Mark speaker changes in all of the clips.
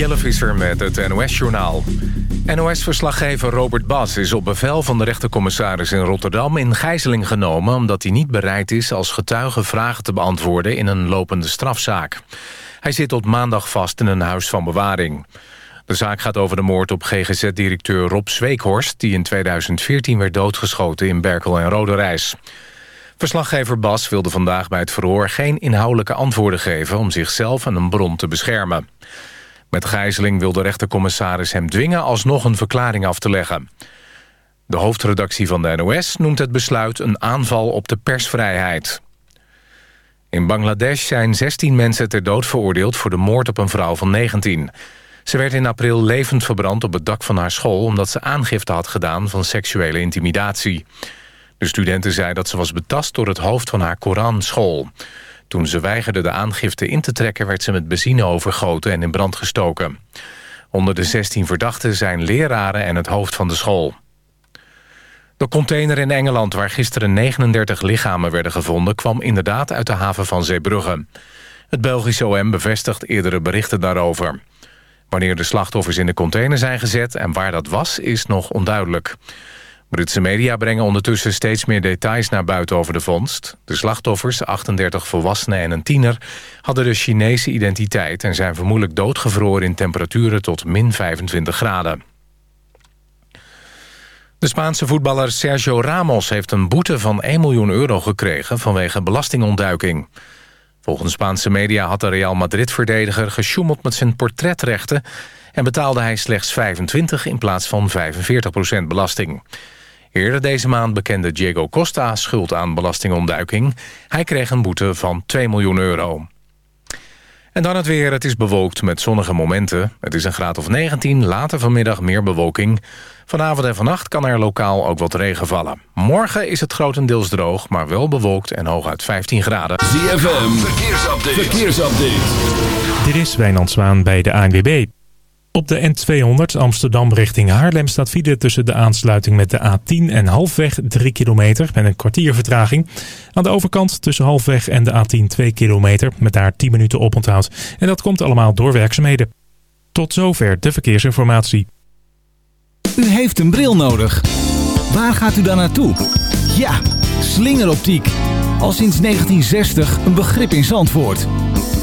Speaker 1: Jelle Visser met het NOS-journaal. NOS-verslaggever Robert Bas is op bevel van de rechtercommissaris in Rotterdam... in gijzeling genomen omdat hij niet bereid is als getuige vragen te beantwoorden... in een lopende strafzaak. Hij zit tot maandag vast in een huis van bewaring. De zaak gaat over de moord op GGZ-directeur Rob Zweekhorst... die in 2014 werd doodgeschoten in Berkel en Roderijs. Verslaggever Bas wilde vandaag bij het verhoor geen inhoudelijke antwoorden geven... om zichzelf en een bron te beschermen. Met gijzeling wil de rechtercommissaris hem dwingen alsnog een verklaring af te leggen. De hoofdredactie van de NOS noemt het besluit een aanval op de persvrijheid. In Bangladesh zijn 16 mensen ter dood veroordeeld voor de moord op een vrouw van 19. Ze werd in april levend verbrand op het dak van haar school... omdat ze aangifte had gedaan van seksuele intimidatie. De studenten zei dat ze was betast door het hoofd van haar Koranschool. Toen ze weigerde de aangifte in te trekken... werd ze met benzine overgoten en in brand gestoken. Onder de 16 verdachten zijn leraren en het hoofd van de school. De container in Engeland waar gisteren 39 lichamen werden gevonden... kwam inderdaad uit de haven van Zeebrugge. Het Belgische OM bevestigt eerdere berichten daarover. Wanneer de slachtoffers in de container zijn gezet en waar dat was, is nog onduidelijk. Britse media brengen ondertussen steeds meer details naar buiten over de vondst. De slachtoffers, 38 volwassenen en een tiener, hadden de Chinese identiteit... en zijn vermoedelijk doodgevroren in temperaturen tot min 25 graden. De Spaanse voetballer Sergio Ramos heeft een boete van 1 miljoen euro gekregen... vanwege belastingontduiking. Volgens Spaanse media had de Real Madrid-verdediger gesjoemeld met zijn portretrechten... en betaalde hij slechts 25 in plaats van 45 procent belasting. Eerder deze maand bekende Diego Costa schuld aan belastingontduiking. Hij kreeg een boete van 2 miljoen euro. En dan het weer. Het is bewolkt met zonnige momenten. Het is een graad of 19, later vanmiddag meer bewolking. Vanavond en vannacht kan er lokaal ook wat regen vallen. Morgen is het grotendeels droog, maar wel bewolkt en hooguit 15 graden.
Speaker 2: ZFM, verkeersupdate. verkeersupdate.
Speaker 3: Dit is Wijnand Zwaan bij de ANWB. Op de N200 Amsterdam richting Haarlem staat file tussen de aansluiting met de A10 en halfweg 3 kilometer met een kwartier vertraging. Aan de overkant tussen halfweg en de A10 2 kilometer met daar 10 minuten oponthoud. En dat komt allemaal door werkzaamheden. Tot zover de verkeersinformatie.
Speaker 4: U heeft een bril nodig. Waar gaat u dan naartoe? Ja, slingeroptiek. Al sinds 1960 een begrip in Zandvoort.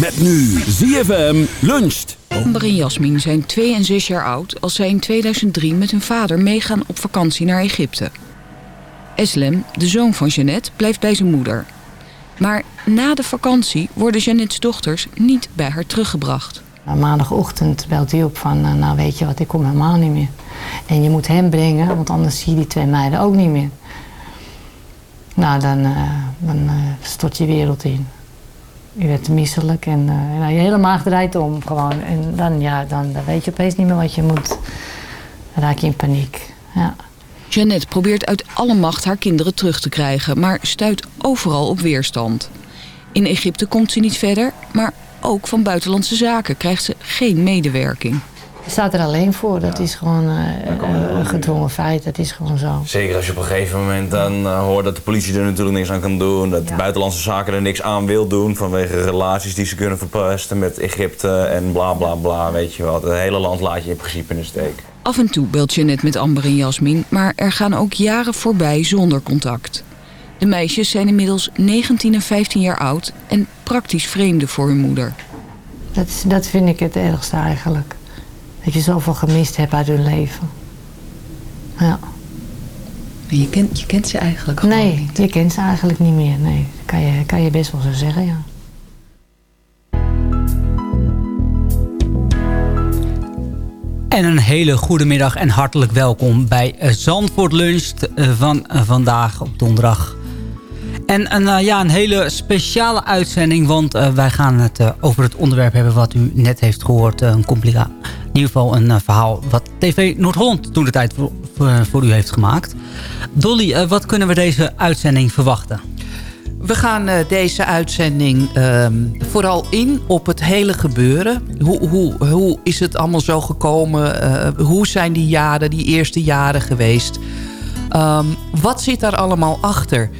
Speaker 2: Met nu ZFM luncht.
Speaker 5: Amber en Jasmin zijn twee en zes jaar oud als zij in 2003 met hun vader meegaan op vakantie naar Egypte. Eslem, de zoon van Jeannette, blijft bij zijn moeder. Maar na de vakantie worden Jeannette's dochters niet bij haar teruggebracht.
Speaker 6: Maandagochtend belt hij op van, eh, nou weet je wat, ik kom helemaal niet meer. En je moet hem brengen, want anders zie je die twee meiden ook niet meer. Nou, dan, uh, dan uh, stort je wereld in. Je werd misselijk en uh, nou, je hele maag draait om gewoon. En dan, ja, dan, dan weet je opeens niet meer wat je moet. Dan raak je in paniek. Ja.
Speaker 5: Jeannette probeert uit alle macht haar kinderen terug te krijgen, maar stuit overal op weerstand. In Egypte komt ze niet verder, maar ook van buitenlandse zaken krijgt ze geen medewerking.
Speaker 6: Je staat er alleen voor. Dat is gewoon uh, een gedwongen feit. Dat is gewoon zo.
Speaker 7: Zeker als je op een gegeven moment dan uh, hoort dat de politie er natuurlijk niks aan kan doen. Dat de buitenlandse zaken er niks aan wil doen vanwege relaties die ze kunnen verpesten met Egypte en bla bla bla. Weet je wel. Het hele land laat je in principe in de steek.
Speaker 5: Af en toe belt je net met Amber en Jasmin, maar er gaan ook jaren voorbij zonder contact. De meisjes zijn inmiddels 19 en 15 jaar oud en praktisch vreemden voor hun moeder.
Speaker 6: Dat, dat vind ik het ergste eigenlijk. Dat je zoveel gemist hebt uit hun leven. Ja.
Speaker 5: Je kent, je kent ze eigenlijk gewoon
Speaker 6: nee,
Speaker 5: niet?
Speaker 6: Nee, je kent ze eigenlijk niet meer. Nee, dat kan je, kan je best wel zo zeggen, ja.
Speaker 8: En een hele goede middag en hartelijk welkom bij Zandvoort Lunch van vandaag op donderdag. En een, ja, een hele speciale uitzending, want wij gaan het over het onderwerp hebben wat u net heeft gehoord. een complicatie. Ieder geval een verhaal wat TV Noord-Holland toen de tijd voor, voor, voor, u heeft gemaakt. Dolly, wat kunnen we deze uitzending verwachten?
Speaker 9: We gaan deze uitzending uh, vooral in op het hele gebeuren. Hoe, hoe, hoe is het allemaal zo gekomen? Hoe zijn die jaren, die eerste jaren geweest? Um, wat zit daar allemaal achter?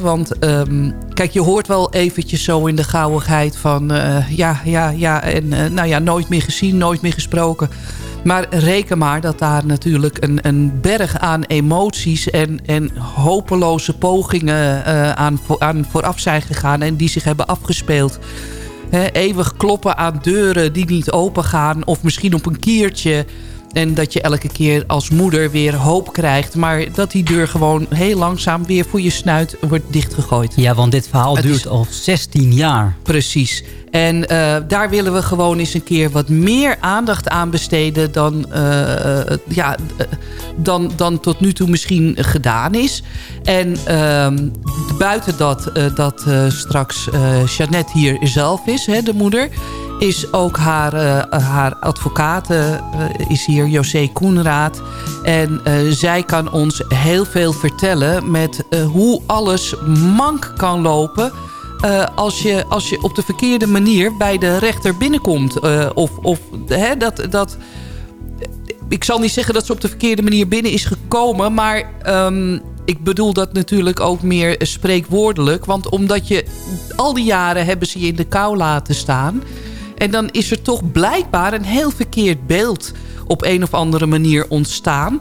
Speaker 9: Want um, kijk, je hoort wel eventjes zo in de gauwigheid van... Uh, ja, ja, ja, en uh, nou ja, nooit meer gezien, nooit meer gesproken. Maar reken maar dat daar natuurlijk een, een berg aan emoties... en, en hopeloze pogingen uh, aan, aan vooraf zijn gegaan... en die zich hebben afgespeeld. He, eeuwig kloppen aan deuren die niet open gaan... of misschien op een kiertje... En dat je elke keer als moeder weer hoop krijgt. Maar dat die deur gewoon heel langzaam weer voor je snuit wordt dichtgegooid.
Speaker 8: Ja, want dit verhaal het duurt is... al 16 jaar.
Speaker 9: Precies. En uh, daar willen we gewoon eens een keer wat meer aandacht aan besteden... dan, uh, ja, dan, dan tot nu toe misschien gedaan is. En uh, buiten dat, dat straks Jeannette hier zelf is, hè, de moeder is ook haar, uh, haar advocaat, is hier José Koenraad. En zij kan ons heel veel vertellen met hoe alles mank kan lopen... als, je, als je op de verkeerde manier bij de rechter binnenkomt. of of hè, dat... dat ik zal niet zeggen dat ze op de verkeerde manier binnen is gekomen... maar um, ik bedoel dat natuurlijk ook meer spreekwoordelijk. Want omdat je... al die jaren hebben ze je in de kou laten staan... En dan is er toch blijkbaar een heel verkeerd beeld op een of andere manier ontstaan.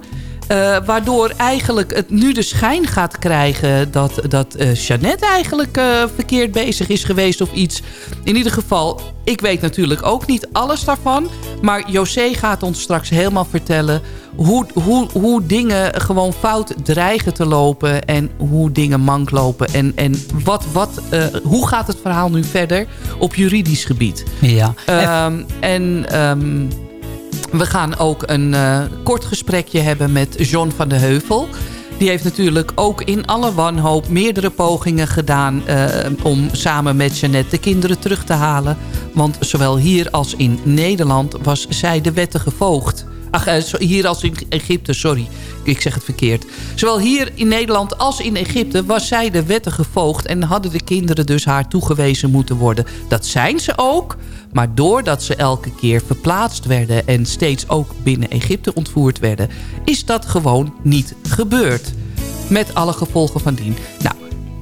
Speaker 9: Uh, waardoor eigenlijk het nu de schijn gaat krijgen dat, dat uh, Jeannette eigenlijk uh, verkeerd bezig is geweest of iets. In ieder geval, ik weet natuurlijk ook niet alles daarvan. Maar José gaat ons straks helemaal vertellen hoe, hoe, hoe dingen gewoon fout dreigen te lopen. En hoe dingen mank lopen. En, en wat, wat, hoe gaat het verhaal nu verder op juridisch gebied.
Speaker 8: Ja.
Speaker 9: Um, en... Um, we gaan ook een uh, kort gesprekje hebben met John van de Heuvel. Die heeft natuurlijk ook in alle wanhoop meerdere pogingen gedaan... Uh, om samen met Jeannette de kinderen terug te halen. Want zowel hier als in Nederland was zij de wettige voogd. Ach, uh, hier als in Egypte, sorry. Ik zeg het verkeerd. Zowel hier in Nederland als in Egypte was zij de wettige voogd... en hadden de kinderen dus haar toegewezen moeten worden. Dat zijn ze ook... Maar doordat ze elke keer verplaatst werden... en steeds ook binnen Egypte ontvoerd werden... is dat gewoon niet gebeurd. Met alle gevolgen van dien. Nou,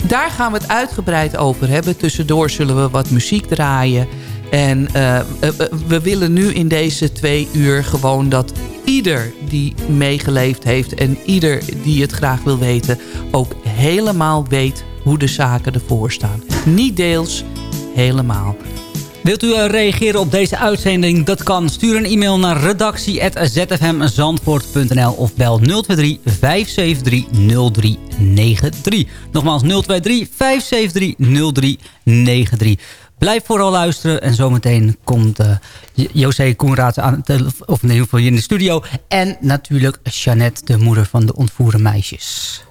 Speaker 9: daar gaan we het uitgebreid over hebben. Tussendoor zullen we wat muziek draaien. En uh, we willen nu in deze twee uur gewoon dat ieder die meegeleefd heeft... en ieder die het graag wil weten... ook helemaal weet hoe de zaken ervoor staan. Niet deels, helemaal.
Speaker 8: Wilt u reageren op deze uitzending? Dat kan. Stuur een e-mail naar redactie.zfmzandvoort.nl of bel 023 573 0393. Nogmaals 023 573 0393. Blijf vooral luisteren en zometeen komt uh, José Koenraad aan of in ieder geval in de studio. En natuurlijk Jeannette, de moeder van de ontvoerde meisjes.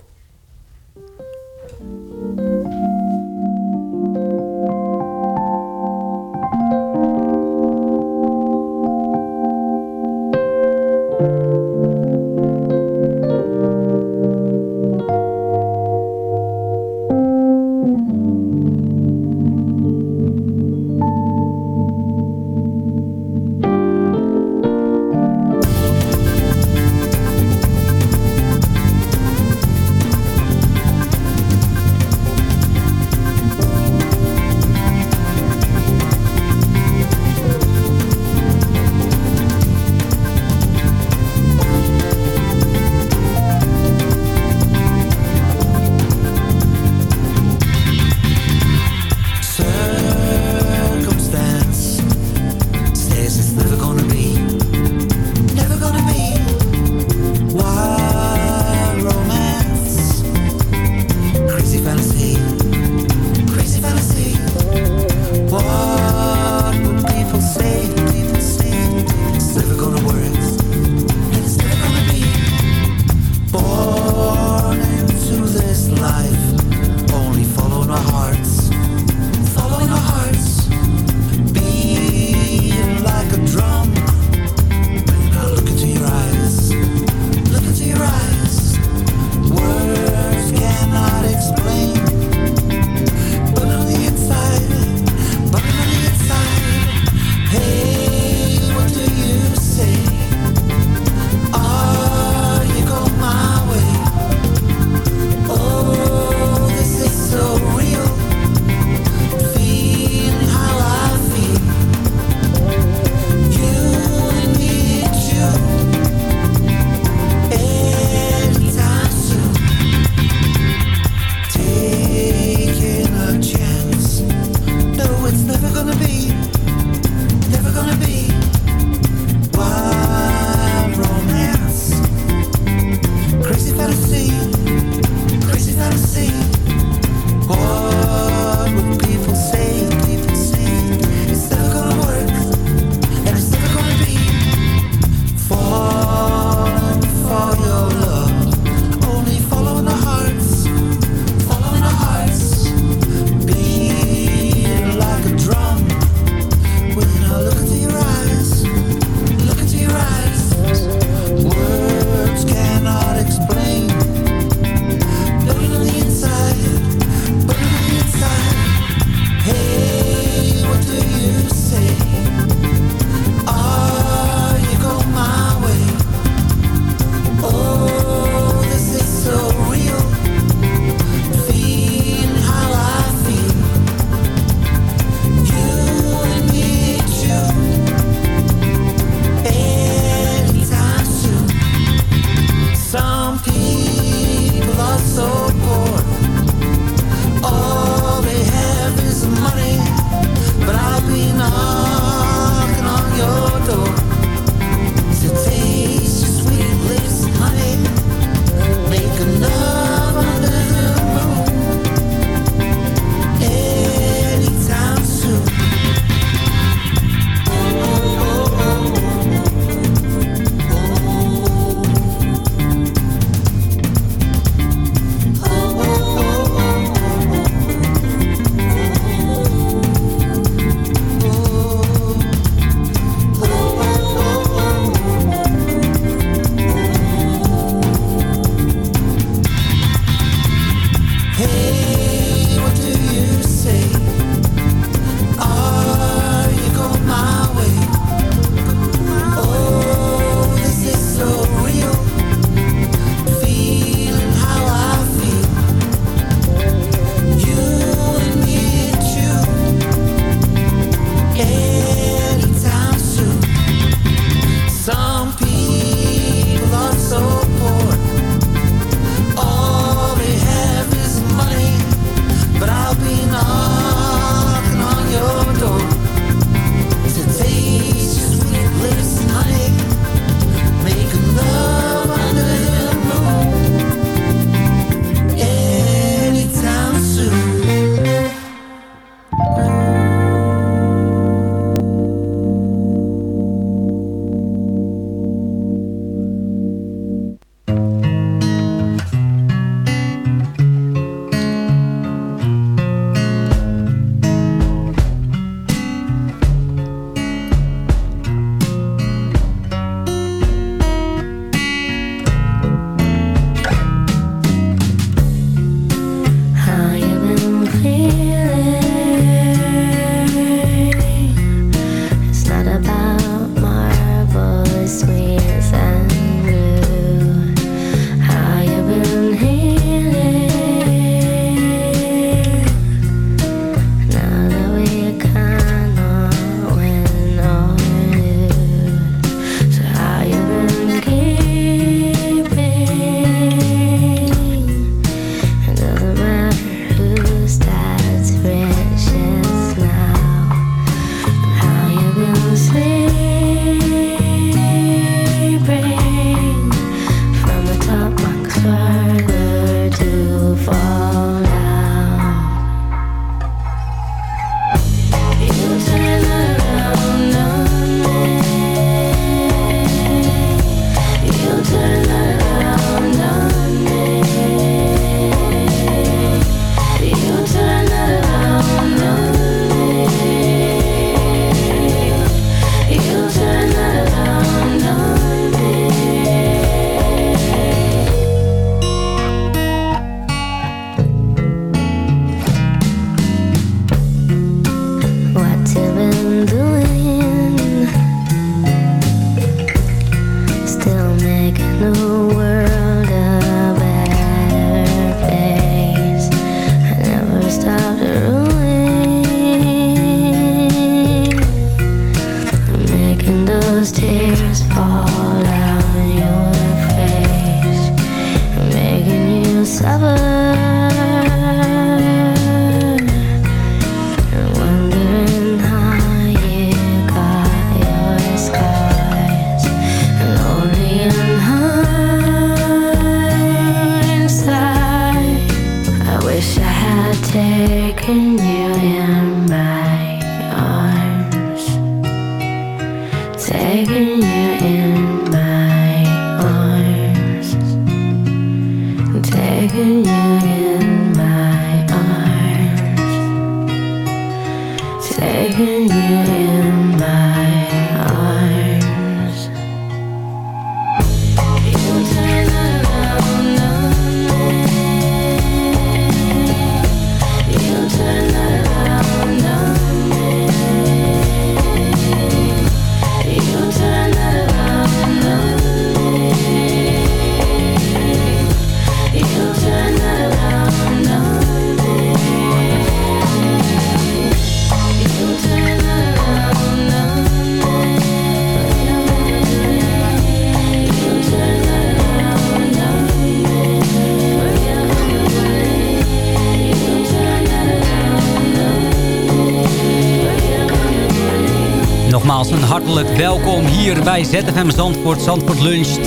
Speaker 8: Bij ZFM Zandvoort, Zandvoort Luncht.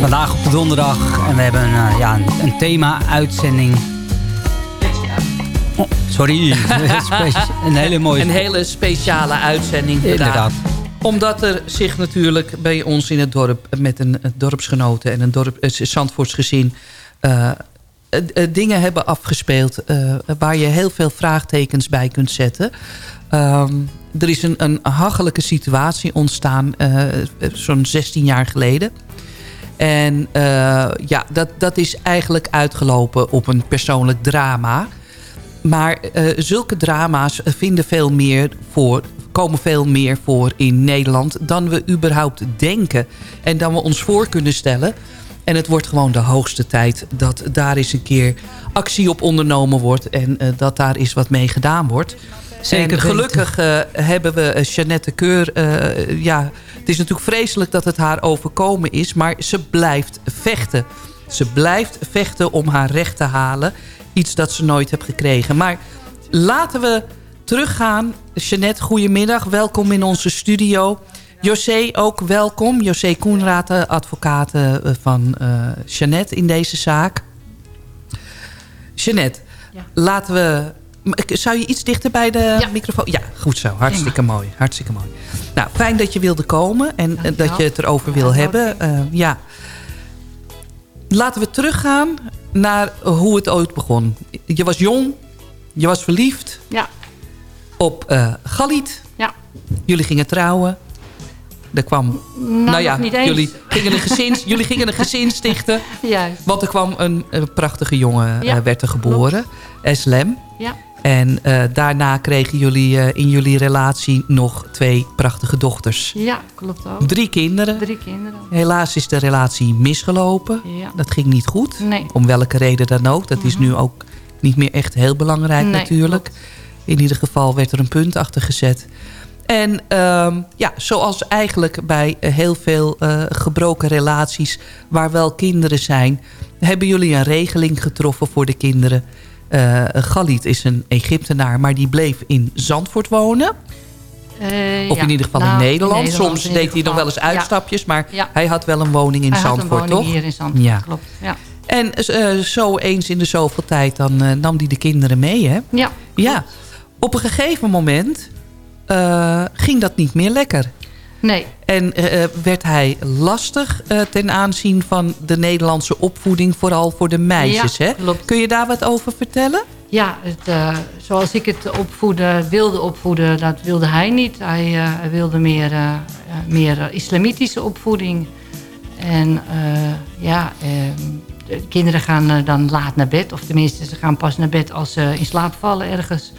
Speaker 8: Vandaag op de donderdag en we hebben een, eh, ja, een, een thema-uitzending. Oh, sorry, een hele mooie...
Speaker 9: Een hele speciale uitzending vandaag.
Speaker 8: Inderdaad.
Speaker 9: Omdat er zich natuurlijk bij ons in het dorp... met een, een dorpsgenoten en een dorp, een Zandvoorts gezin... eh, eh, eh, dingen hebben afgespeeld... eh, waar je heel veel vraagtekens bij kunt zetten. Ehm, er is een, een hachelijke situatie ontstaan... eh, zo'n 16 jaar geleden... En eh, ja, dat, dat is eigenlijk uitgelopen op een persoonlijk drama. Maar eh, zulke drama's vinden veel meer voor, komen veel meer voor in Nederland... dan we überhaupt denken en dan we ons voor kunnen stellen. En het wordt gewoon de hoogste tijd dat daar eens een keer actie op ondernomen wordt... en eh, dat daar eens wat mee gedaan wordt.
Speaker 8: Zeker
Speaker 9: en gelukkig eh, hebben we eh, Jeannette Keur... eh, ja, het is natuurlijk vreselijk dat het haar overkomen is... maar ze blijft vechten. Ze blijft vechten om haar recht te halen. Iets dat ze nooit heeft gekregen. Maar laten we teruggaan. Jeannette, goedemiddag. Welkom in onze studio. José, ook welkom. José Koenraad, eh, advocaat van eh Jeannette in deze zaak. Jeannette, laten we... m- Zou je iets dichter bij de microfoon? Ja, goed zo. Hartstikke mooi. Hartstikke mooi. Nou, fijn dat je wilde komen en eh, dat je het erover wil hebben. Eh, ja. Laten we teruggaan naar hoe het ooit begon. Je was jong, je was verliefd
Speaker 10: Ja.
Speaker 9: op eh Galit.
Speaker 10: Ja.
Speaker 9: Jullie gingen trouwen. Er kwam, nou, ja,
Speaker 10: niet eens.
Speaker 9: jullie gingen, een gezin, jullie gingen een gezin stichten.
Speaker 10: Juist.
Speaker 9: Want er kwam een, een prachtige jongen,
Speaker 10: Ja,
Speaker 9: eh, werd er geboren. Eslem. En eh, daarna kregen jullie eh, in jullie relatie nog twee prachtige dochters.
Speaker 10: Ja, klopt ook.
Speaker 9: Drie kinderen.
Speaker 10: Drie kinderen.
Speaker 9: Helaas is de relatie misgelopen.
Speaker 10: Ja.
Speaker 9: Dat ging niet goed.
Speaker 10: Nee.
Speaker 9: Om welke reden dan ook. Dat is nu ook niet meer echt heel belangrijk
Speaker 10: Nee,
Speaker 9: natuurlijk. In ieder geval werd er een punt achter gezet. En ehm, ja, zoals eigenlijk bij eh, heel veel gebroken relaties... waar wel kinderen zijn... hebben jullie een regeling getroffen voor de kinderen. Galit is een Egyptenaar, maar die bleef in Zandvoort wonen.
Speaker 10: Eh,
Speaker 9: Of
Speaker 10: ja.
Speaker 9: in ieder geval
Speaker 10: Nou,
Speaker 9: in Nederland.
Speaker 10: Nederland
Speaker 9: Soms deed hij nog wel eens
Speaker 10: Ja.
Speaker 9: uitstapjes. Maar
Speaker 10: Ja.
Speaker 9: hij had wel een woning in
Speaker 10: Hij had een
Speaker 9: Zandvoort,
Speaker 10: woning
Speaker 9: toch?
Speaker 10: hier in Zandvoort,
Speaker 9: ja.
Speaker 10: klopt. Ja.
Speaker 9: En eh, zo eens in de zoveel tijd, dan nam hij de kinderen mee, hè?
Speaker 10: Ja.
Speaker 9: Ja. Op een gegeven moment ging dat niet meer lekker.
Speaker 10: Nee.
Speaker 9: En eh, eh, werd hij lastig eh, ten aanzien van de Nederlandse opvoeding, vooral voor de meisjes,
Speaker 10: Ja,
Speaker 9: hè?
Speaker 10: klopt.
Speaker 9: Kun je daar wat over vertellen?
Speaker 10: Ja, het, zoals ik het opvoeden, wilde opvoeden, dat wilde hij niet. Hij, wilde meer, meer islamitische opvoeding. En ja, eh, de kinderen gaan dan laat naar bed. Of tenminste, ze gaan pas naar bed als ze in slaap vallen ergens.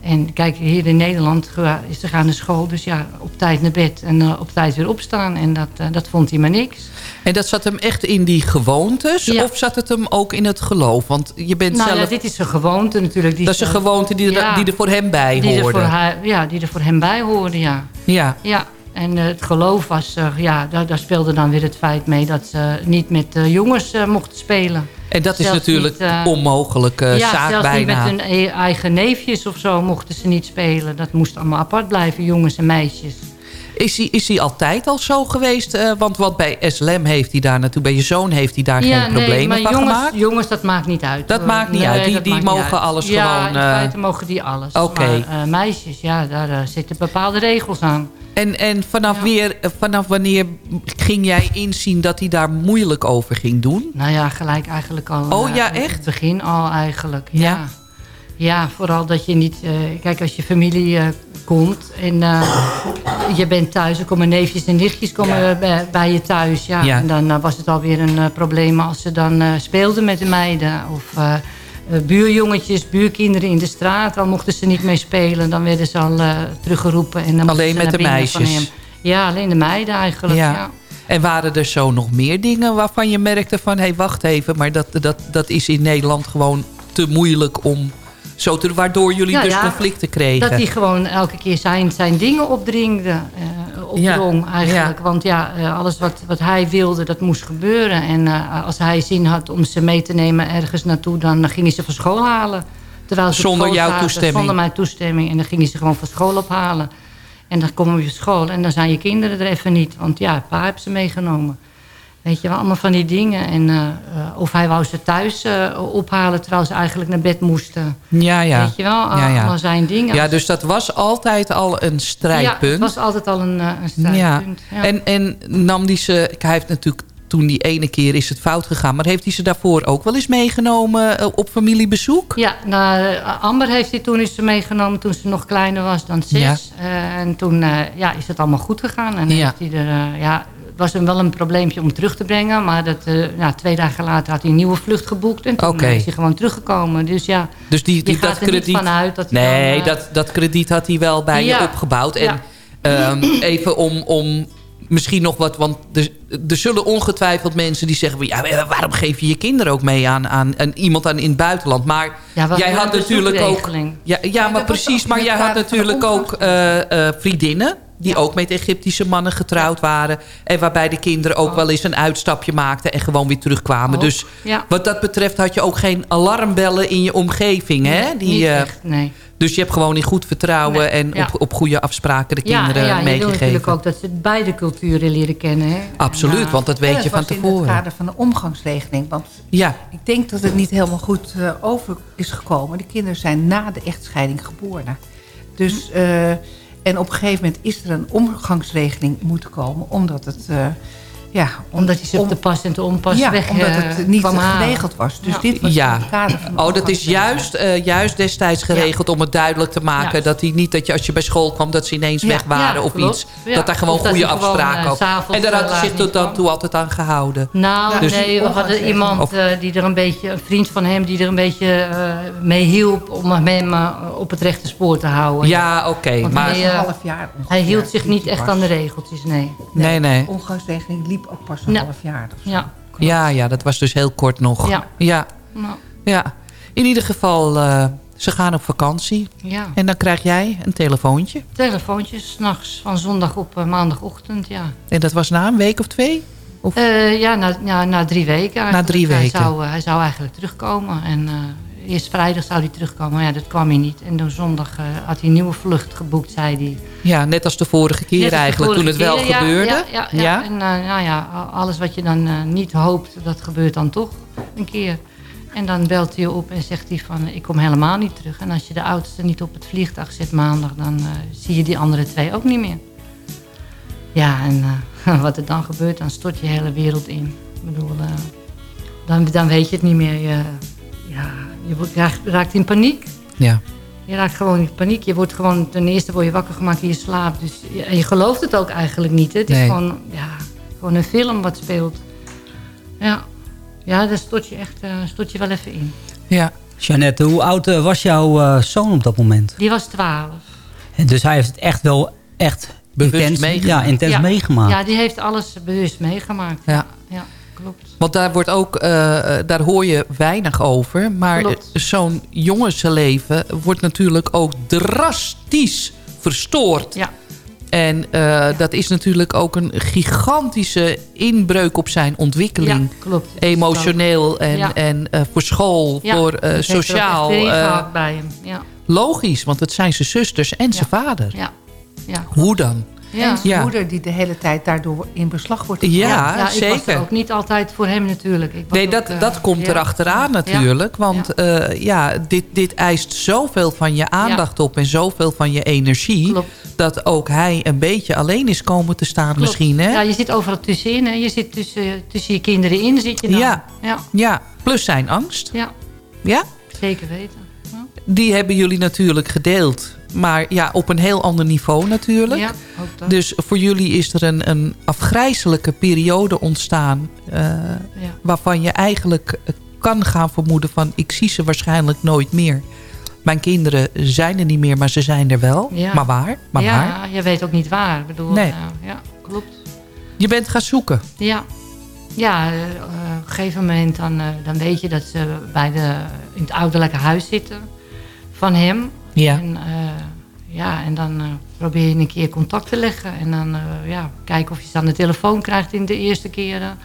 Speaker 10: En kijk, hier in Nederland, ge- ze gaan naar school. Dus ja, op tijd naar bed en eh, op tijd weer opstaan. En dat, eh, dat vond hij maar niks.
Speaker 9: En dat zat hem echt in die gewoontes? Of zat het hem ook in het geloof? Want je bent
Speaker 10: nou,
Speaker 9: zelf...
Speaker 10: ja, dit is een gewoonte natuurlijk. Die
Speaker 9: Dat is een gewoonte die er-
Speaker 10: Ja.
Speaker 9: die er voor hem bij
Speaker 10: Die er
Speaker 9: hoorde.
Speaker 10: voor haar- ja, die er voor hem bij hoorde, ja.
Speaker 9: Ja.
Speaker 10: Ja, en eh, het geloof was, eh, ja, daar, daar speelde dan weer het feit mee dat ze niet met eh, jongens mochten spelen.
Speaker 9: En dat is natuurlijk
Speaker 10: niet,
Speaker 9: onmogelijke
Speaker 10: ja,
Speaker 9: zaak
Speaker 10: zelfs
Speaker 9: bijna.
Speaker 10: niet met hun e- eigen neefjes of zo mochten ze niet spelen. Dat moest allemaal apart blijven, jongens en meisjes.
Speaker 9: Is hij, is hij altijd al zo geweest? Eh, want wat bij SLM heeft hij daar naartoe, bij je zoon heeft hij daar
Speaker 10: ja,
Speaker 9: geen problemen
Speaker 10: nee, maar
Speaker 9: van
Speaker 10: jongens,
Speaker 9: gemaakt?
Speaker 10: jongens, dat maakt niet uit.
Speaker 9: Dat maakt niet
Speaker 10: Nee,
Speaker 9: uit. Die- die mogen
Speaker 10: uit.
Speaker 9: alles
Speaker 10: ja,
Speaker 9: gewoon,
Speaker 10: in
Speaker 9: eh,
Speaker 10: feite mogen die alles.
Speaker 9: Oké.
Speaker 10: Maar eh, meisjes, ja, daar zitten bepaalde regels aan.
Speaker 9: En, en vanaf, weer, vanaf wanneer ging jij inzien dat hij daar moeilijk over ging doen?
Speaker 10: Nou ja, gelijk eigenlijk al.
Speaker 9: Oh ja,
Speaker 10: in
Speaker 9: echt?
Speaker 10: Het begin al eigenlijk. Ja. ja. vooral dat je niet... kijk, als je familie komt en eh, je bent thuis... er komen neefjes en nichtjes komen bij, bij je thuis. Ja. En dan eh, was het alweer een eh, probleem als ze dan speelden met de meiden. Of buurjongetjes, buurkinderen in de straat. Dan mochten ze niet mee spelen. Dan werden ze al eh, teruggeroepen. En dan
Speaker 9: Alleen met de meisjes?
Speaker 10: Ja, alleen de meiden eigenlijk.
Speaker 9: Ja.
Speaker 10: ja.
Speaker 9: En waren er zo nog meer dingen waarvan je merkte van... hé, hey, wacht even, maar dat, dat, dat is in Nederland gewoon te moeilijk om... Zo te, waardoor jullie
Speaker 10: Ja,
Speaker 9: dus
Speaker 10: ja,
Speaker 9: conflicten kregen.
Speaker 10: Dat hij gewoon elke keer zijn, zijn dingen opdringde. eh opdrong eigenlijk. Want ja, eh, alles wat, wat hij wilde, dat moest gebeuren. En eh, als hij zin had om ze mee te nemen ergens naartoe... dan ging hij ze van school halen. Terwijl ze
Speaker 9: Zonder jouw toestemming?
Speaker 10: Zonder mijn toestemming. En dan ging hij ze gewoon van school ophalen. En dan komen we op school en dan zijn je kinderen er even niet. Want ja, pa heeft ze meegenomen. Weet je wel, allemaal van die dingen. En eh, eh, of hij wou ze thuis eh, ophalen terwijl ze eigenlijk naar bed moesten.
Speaker 9: Ja, ja.
Speaker 10: Weet je wel,
Speaker 9: Ja, ja.
Speaker 10: allemaal zijn dingen.
Speaker 9: Ja, dus dat was altijd al een strijdpunt.
Speaker 10: Ja, het was altijd al een, strijdpunt. Ja.
Speaker 9: En, en nam die ze... Hij heeft natuurlijk toen die ene keer is het fout gegaan. Maar heeft hij ze daarvoor ook wel eens meegenomen op familiebezoek?
Speaker 10: Ja, nou, Amber heeft hij toen ze meegenomen toen ze nog kleiner was dan zes.
Speaker 9: Ja.
Speaker 10: En toen ja, is het allemaal goed gegaan. En
Speaker 9: Ja.
Speaker 10: heeft hij er, ja, was hem wel een probleempje om terug te brengen. Maar dat, eh, nou, twee dagen later had hij een nieuwe vlucht geboekt. En toen is hij gewoon teruggekomen. Dus ja,
Speaker 9: Dus die, die,
Speaker 10: je gaat
Speaker 9: dat
Speaker 10: er niet
Speaker 9: krediet.
Speaker 10: vanuit dat hij
Speaker 9: nee,
Speaker 10: dan, eh,
Speaker 9: dat, dat krediet had hij wel bij
Speaker 10: Ja.
Speaker 9: je opgebouwd. En
Speaker 10: Ja.
Speaker 9: ehm, even om, om misschien nog wat. Want er, er zullen ongetwijfeld mensen die zeggen: van, ja, waarom geef je je kinderen ook mee aan, aan, aan iemand aan in het buitenland? Maar
Speaker 10: Ja,
Speaker 9: jij had natuurlijk ook. Ja, ja maar precies. Maar jij had natuurlijk ook eh, eh, vriendinnen. Die ook met Egyptische mannen getrouwd waren. En waarbij de kinderen ook wel eens een uitstapje maakten. En gewoon weer terugkwamen.
Speaker 10: Ook,
Speaker 9: Dus
Speaker 10: ja.
Speaker 9: wat dat betreft had je ook geen alarmbellen in je omgeving. Hè? Die, eh,
Speaker 10: echt, nee.
Speaker 9: dus je hebt gewoon in goed vertrouwen
Speaker 10: Nee,
Speaker 9: en
Speaker 10: ja.
Speaker 9: op, op goede afspraken de
Speaker 10: Ja,
Speaker 9: kinderen
Speaker 10: en ja, je wil
Speaker 9: meegegeven.
Speaker 10: natuurlijk ook dat ze beide culturen leren kennen. Hè?
Speaker 9: Absoluut,
Speaker 10: Ja.
Speaker 9: want dat weet je van
Speaker 11: was in
Speaker 9: tevoren.
Speaker 11: het kader van de omgangsregeling. Want
Speaker 9: Ja.
Speaker 11: ik denk dat het niet helemaal goed eh, over is gekomen. De kinderen zijn na de echtscheiding geboren. Dus, eh, en op een gegeven moment is er een omgangsregeling moeten komen. Omdat het... eh, ja, om-
Speaker 10: Omdat hij ze op
Speaker 11: om-
Speaker 10: de pas en te onpas
Speaker 11: ja,
Speaker 10: weg
Speaker 11: omdat
Speaker 10: eh,
Speaker 11: het niet
Speaker 10: kwam halen.
Speaker 11: geregeld was. Dus dit was
Speaker 9: ja.
Speaker 11: in het kader van de
Speaker 9: Oh, dat is juist, eh, juist destijds geregeld om het duidelijk te maken. Dat hij niet dat je als je bij school kwam dat ze ineens
Speaker 11: Ja.
Speaker 9: weg waren
Speaker 10: Ja,
Speaker 9: of
Speaker 10: klopt.
Speaker 9: iets.
Speaker 10: Ja.
Speaker 9: Dat daar gewoon
Speaker 10: Of
Speaker 9: goede afspraken
Speaker 10: eh,
Speaker 9: op. En daar had
Speaker 10: eh,
Speaker 9: hij zich
Speaker 10: niet
Speaker 9: tot dan toe altijd aan gehouden.
Speaker 10: Nou,
Speaker 9: Dus-
Speaker 10: nee, we hadden iemand
Speaker 9: Of-
Speaker 10: eh, die er een beetje, een vriend van hem, die er een beetje eh, mee hielp om hem eh, op het rechte spoor te houden.
Speaker 9: Ja, oké. Maar
Speaker 10: hij, eh,
Speaker 11: Een half jaar ongeveer
Speaker 10: hij hield zich niet echt aan de regeltjes, nee.
Speaker 9: nee, nee.
Speaker 11: De omgangsregeling liep ook pas een half jaar. Dus
Speaker 10: Ja,
Speaker 9: Ja, ja, dat was dus heel kort nog.
Speaker 10: Ja.
Speaker 9: ja.
Speaker 10: nou,
Speaker 9: ja. In ieder geval, eh, ze gaan op vakantie.
Speaker 10: ja.
Speaker 9: En dan krijg jij een telefoontje.
Speaker 10: Telefoontjes, s'nachts van zondag op eh, maandagochtend, ja.
Speaker 9: En dat was na een week of twee? Of?
Speaker 10: Eh, ja, na, ja, na drie weken eigenlijk.
Speaker 9: drie
Speaker 10: Hij
Speaker 9: weken.
Speaker 10: zou, eh, hij zou eigenlijk terugkomen. En eh, eerst vrijdag zou hij terugkomen, maar ja, dat kwam hij niet. En dan zondag eh, had hij een nieuwe vlucht geboekt, zei hij.
Speaker 9: Ja, net als de vorige keer
Speaker 10: de
Speaker 9: eigenlijk, toen het wel
Speaker 10: keer,
Speaker 9: gebeurde.
Speaker 10: Ja, ja, ja.
Speaker 9: Ja?
Speaker 10: En eh, nou ja, alles wat je dan eh, niet hoopt, dat gebeurt dan toch een keer. En dan belt hij je op en zegt hij van, ik kom helemaal niet terug. En als je de oudste niet op het vliegtuig zet maandag, dan zie je die andere twee ook niet meer. Ja, en wat er dan gebeurt, dan stort je hele wereld in. Ik bedoel, dan, dan weet je het niet meer. Ja, je wordt- raakt, raakt in paniek.
Speaker 9: Ja.
Speaker 10: Je raakt gewoon in paniek. Je wordt gewoon, ten eerste word je wakker gemaakt in je slaap. Dus je, en je gelooft het ook eigenlijk niet. Hè? Het is gewoon, ja, gewoon een film wat speelt. Ja, ja daar stort je echt eh, stort je wel even in.
Speaker 9: Ja.
Speaker 8: Jeannette, hoe oud eh, was jouw eh, zoon op dat moment?
Speaker 10: Die was 12.
Speaker 8: En Dus hij heeft het echt wel echt
Speaker 9: Bewust
Speaker 8: intens,
Speaker 9: meegemaakt.
Speaker 8: ja, intens
Speaker 10: ja.
Speaker 8: meegemaakt.
Speaker 10: Ja, die heeft alles bewust meegemaakt.
Speaker 9: Ja.
Speaker 10: ja klopt.
Speaker 9: Want daar, wordt ook, eh, eh, daar hoor je weinig over. Maar zo'n jongensleven wordt natuurlijk ook drastisch verstoord.
Speaker 10: Ja.
Speaker 9: En eh, dat is natuurlijk ook een gigantische inbreuk op zijn ontwikkeling.
Speaker 10: Ja, klopt.
Speaker 9: Emotioneel en,
Speaker 10: Ja.
Speaker 9: en eh, voor school,
Speaker 10: Ja,
Speaker 9: voor sociaal.
Speaker 10: bij hem. Ja,
Speaker 9: logisch, want het zijn zijn zusters en zijn vader.
Speaker 10: ja, ja.
Speaker 9: Hoe dan?
Speaker 10: Ja.
Speaker 11: En zijn
Speaker 9: Ja.
Speaker 11: moeder die de hele tijd daardoor in beslag wordt
Speaker 9: Ja,
Speaker 11: genomen.
Speaker 10: Ik was
Speaker 9: zeker.
Speaker 10: er ook niet altijd voor hem natuurlijk. Ik was
Speaker 9: Nee,
Speaker 10: ook,
Speaker 9: dat,
Speaker 10: eh,
Speaker 9: dat komt
Speaker 10: ja.
Speaker 9: erachteraan natuurlijk. Want ja. ja, dit, dit eist zoveel van je aandacht op en zoveel van je energie. Dat ook hij een beetje alleen is komen te staan
Speaker 10: Klopt.
Speaker 9: misschien. Hè?
Speaker 10: Ja, je zit overal tussenin. Hè. Je zit tussen, tussen je kinderen in, zit je dan.
Speaker 9: Ja.
Speaker 10: ja.
Speaker 9: Ja, plus zijn angst.
Speaker 10: Ja,
Speaker 9: Ja?
Speaker 10: zeker weten.
Speaker 9: Die hebben jullie natuurlijk gedeeld. Maar ja, op een heel ander niveau natuurlijk.
Speaker 10: Ja, dat.
Speaker 9: Dus voor jullie is er een, een afgrijzelijke periode ontstaan... eh, waarvan je eigenlijk eh, kan gaan vermoeden van... ik zie ze waarschijnlijk nooit meer. Mijn kinderen zijn er niet meer, maar ze zijn er wel.
Speaker 10: Ja.
Speaker 9: Maar waar? Maar
Speaker 10: ja,
Speaker 9: waar?
Speaker 10: je weet ook niet waar. Ik bedoel,
Speaker 9: Nee.
Speaker 10: ja, ja, klopt.
Speaker 9: Je bent gaan zoeken.
Speaker 10: Ja, ja eh, op een gegeven moment dan, dan weet je dat ze bij de, in het ouderlijke huis zitten van hem.
Speaker 9: Ja.
Speaker 10: En, eh, ja, en dan eh, probeer je een keer contact te leggen. En dan eh, ja, kijken of je ze aan de telefoon krijgt in de eerste keren.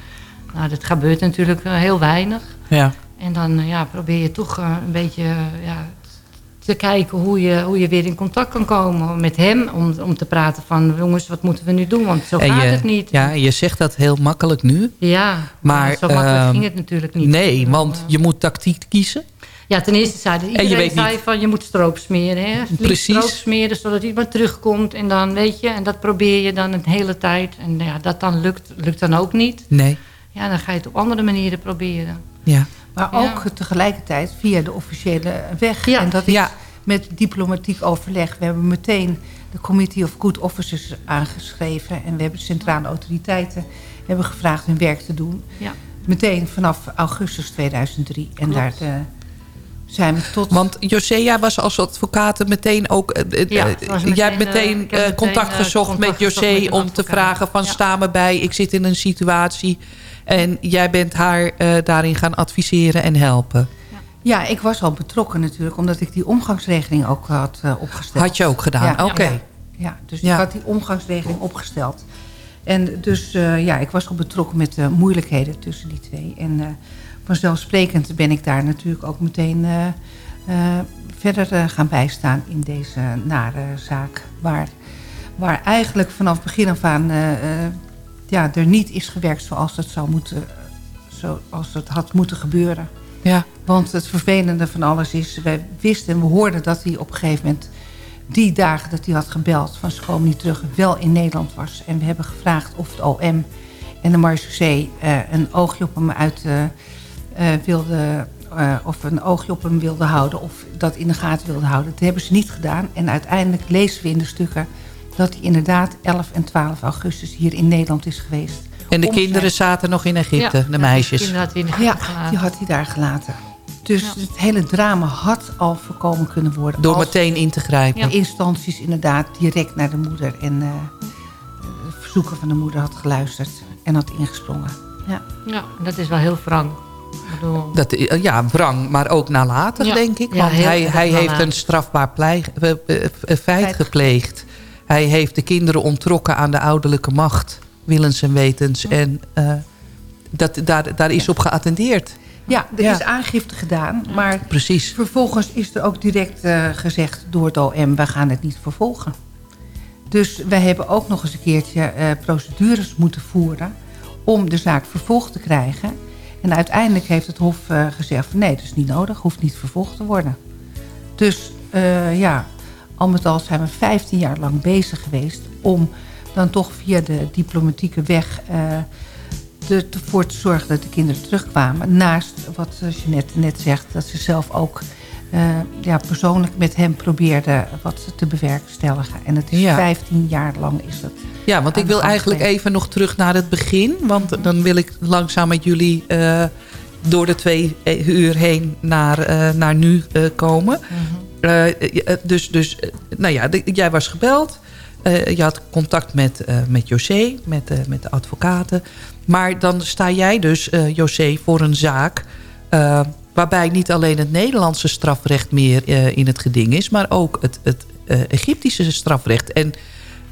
Speaker 10: Nou, dat gebeurt natuurlijk heel weinig.
Speaker 9: Ja.
Speaker 10: En dan ja, probeer je toch een beetje ja, te kijken hoe je, hoe je weer in contact kan komen met hem. Om, om te praten van, jongens, wat moeten we nu doen? Want zo
Speaker 9: En
Speaker 10: gaat
Speaker 9: je,
Speaker 10: het niet.
Speaker 9: Ja, je zegt dat heel makkelijk nu.
Speaker 10: Ja,
Speaker 9: Maar,
Speaker 10: zo makkelijk
Speaker 9: ehm,
Speaker 10: ging het natuurlijk niet.
Speaker 9: Nee, want je moet tactiek kiezen.
Speaker 10: Ja, ten eerste zei
Speaker 9: je
Speaker 10: iedereen
Speaker 9: weet
Speaker 10: zei
Speaker 9: niet-
Speaker 10: van je moet stroop smeren. Hè?
Speaker 9: Precies.
Speaker 10: stroop smeren zodat iemand terugkomt. En dan weet je, en dat probeer je dan een hele tijd. En ja, dat dan lukt, lukt dan ook niet.
Speaker 9: Nee.
Speaker 10: Ja, dan ga je het op andere manieren proberen.
Speaker 9: Ja.
Speaker 11: Maar
Speaker 10: Ja.
Speaker 11: ook tegelijkertijd via de officiële weg.
Speaker 10: Ja.
Speaker 11: En dat is
Speaker 9: Ja.
Speaker 11: met diplomatiek overleg. We hebben meteen de Committee of Good Officers aangeschreven. En we hebben de centrale autoriteiten hebben gevraagd hun werk te doen.
Speaker 10: Ja.
Speaker 11: Meteen vanaf augustus 2003. En daar eh, zijn tot...
Speaker 9: Want Josea was als advocaat meteen ook... eh, eh,
Speaker 10: Ja,
Speaker 9: eh, jij hebt
Speaker 10: meteen,
Speaker 9: contact gezocht
Speaker 10: contact
Speaker 9: met José om te vragen van
Speaker 10: Ja.
Speaker 9: sta me bij, ik zit in een situatie. En jij bent haar eh, daarin gaan adviseren en helpen.
Speaker 11: Ja, ik was al betrokken natuurlijk, omdat ik die omgangsregeling ook had opgesteld.
Speaker 9: Had je ook gedaan,
Speaker 11: Ja,
Speaker 9: oké.
Speaker 11: Ja, ja, dus
Speaker 9: Ja.
Speaker 11: ik had die omgangsregeling opgesteld. En dus eh, ja, ik was al betrokken met de moeilijkheden tussen die twee. En eh, vanzelfsprekend ben ik daar natuurlijk ook meteen eh, eh, verder eh, gaan bijstaan in deze nare zaak. Waar, waar eigenlijk vanaf begin af aan ja, er niet is gewerkt zoals het zou moeten, zoals het had moeten gebeuren.
Speaker 9: Ja.
Speaker 11: Want het vervelende van alles is, wij wisten en we hoorden dat hij op een gegeven moment... die dagen dat hij had gebeld van ze komen niet terug, wel in Nederland was. En we hebben gevraagd of het OM en de marechaussee eh, een oogje op hem uit eh, wilde... eh, of een oogje op hem wilde houden of dat in de gaten wilde houden. Dat hebben ze niet gedaan. En uiteindelijk lezen we in de stukken dat hij inderdaad 11 en 12 augustus hier in Nederland is geweest.
Speaker 9: En de
Speaker 11: Om
Speaker 9: kinderen
Speaker 11: zijn-
Speaker 9: zaten nog in Egypte,
Speaker 10: Ja,
Speaker 9: de
Speaker 10: ja,
Speaker 9: meisjes.
Speaker 10: die kinderen had hij in de
Speaker 11: Ja,
Speaker 10: gelaten.
Speaker 11: die had hij daar gelaten. Dus het hele drama had al voorkomen kunnen worden.
Speaker 9: Door meteen in te grijpen.
Speaker 11: de instanties inderdaad direct naar de moeder... en eh, de verzoeken van de moeder had geluisterd en had ingesprongen. Ja.
Speaker 10: Ja, dat is wel heel frank. Bedoel,
Speaker 9: Dat, eh, ja, wrang, maar ook nalatig,
Speaker 10: Ja.
Speaker 9: denk ik. Want hij, hij heeft
Speaker 10: nalatig.
Speaker 9: een strafbaar eh, eh, feit gepleegd. Hij heeft de kinderen ontrokken aan de ouderlijke macht. Willens en wetens. En dat, daar, daar is op geattendeerd.
Speaker 11: Ja, er
Speaker 9: Ja.
Speaker 11: is aangifte gedaan, maar
Speaker 9: Precies.
Speaker 11: vervolgens is er ook direct gezegd door het OM... we gaan het niet vervolgen. Dus wij hebben ook nog eens een keertje procedures moeten voeren... om de zaak vervolgd te krijgen. En uiteindelijk heeft het Hof eh, gezegd... nee, dat is niet nodig, hoeft niet vervolgd te worden. Dus eh, ja, al met al zijn we 15 jaar lang bezig geweest... om dan toch via de diplomatieke weg... eh, er- ervoor te zorgen dat de kinderen terugkwamen. Naast wat eh, Jeanette net zegt, dat ze zelf ook eh, ja, persoonlijk met hem probeerde wat te bewerkstelligen. En het is
Speaker 9: Ja.
Speaker 11: 15 jaar lang is dat.
Speaker 9: Ja, want ik wil eigenlijk even nog terug naar het begin. Want dan wil ik langzaam met jullie eh, door de twee uur heen naar, eh, naar nu eh, komen. Eh, eh, dus, dus eh, nou ja, de- jij was gebeld. Eh, je had contact met, eh, met José, met, eh, met de advocaten. Maar dan sta jij dus, eh José, voor een zaak... waarbij niet alleen het Nederlandse strafrecht meer eh, in het geding is... maar ook het, het eh, Egyptische strafrecht. En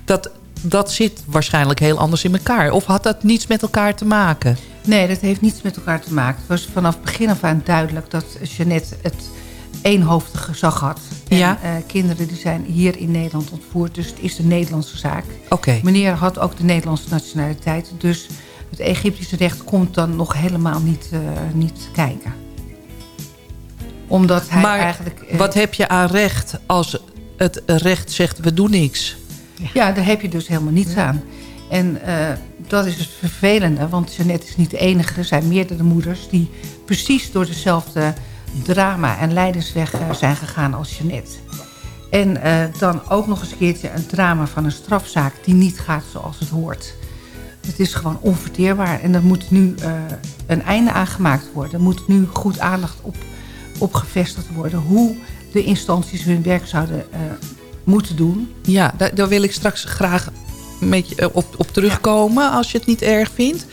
Speaker 9: dat, dat zit waarschijnlijk heel anders in elkaar. Of had dat niets met elkaar te maken?
Speaker 11: Nee, dat heeft niets met elkaar te maken. Het was vanaf begin af aan duidelijk dat Jeannette het eenhoofdig gezag had.
Speaker 9: Ja.
Speaker 11: En, eh, kinderen die zijn hier in Nederland ontvoerd. Dus het is de Nederlandse zaak.
Speaker 9: Oké.
Speaker 11: Meneer had ook de Nederlandse nationaliteit. Dus het Egyptische recht komt dan nog helemaal niet, eh, niet kijken. Omdat hij
Speaker 9: maar
Speaker 11: eigenlijk... eh,
Speaker 9: wat heb je aan recht als het recht zegt we doen niks?
Speaker 11: Ja, daar heb je dus helemaal niets aan. En eh, dat is het vervelende, want Jeannette is niet de enige. Er zijn meerdere moeders die precies door dezelfde drama en lijdensweg eh, zijn gegaan als Jeannette. En dan ook nog eens een keertje een drama van een strafzaak die niet gaat zoals het hoort. Het is gewoon onverteerbaar en er moet nu een einde aan gemaakt worden. Er moet nu goed aandacht op, op gevestigd worden hoe de instanties hun werk zouden eh, moeten doen.
Speaker 9: Ja, daar, daar wil ik straks graag een beetje eh, op, op terugkomen als je het niet erg vindt.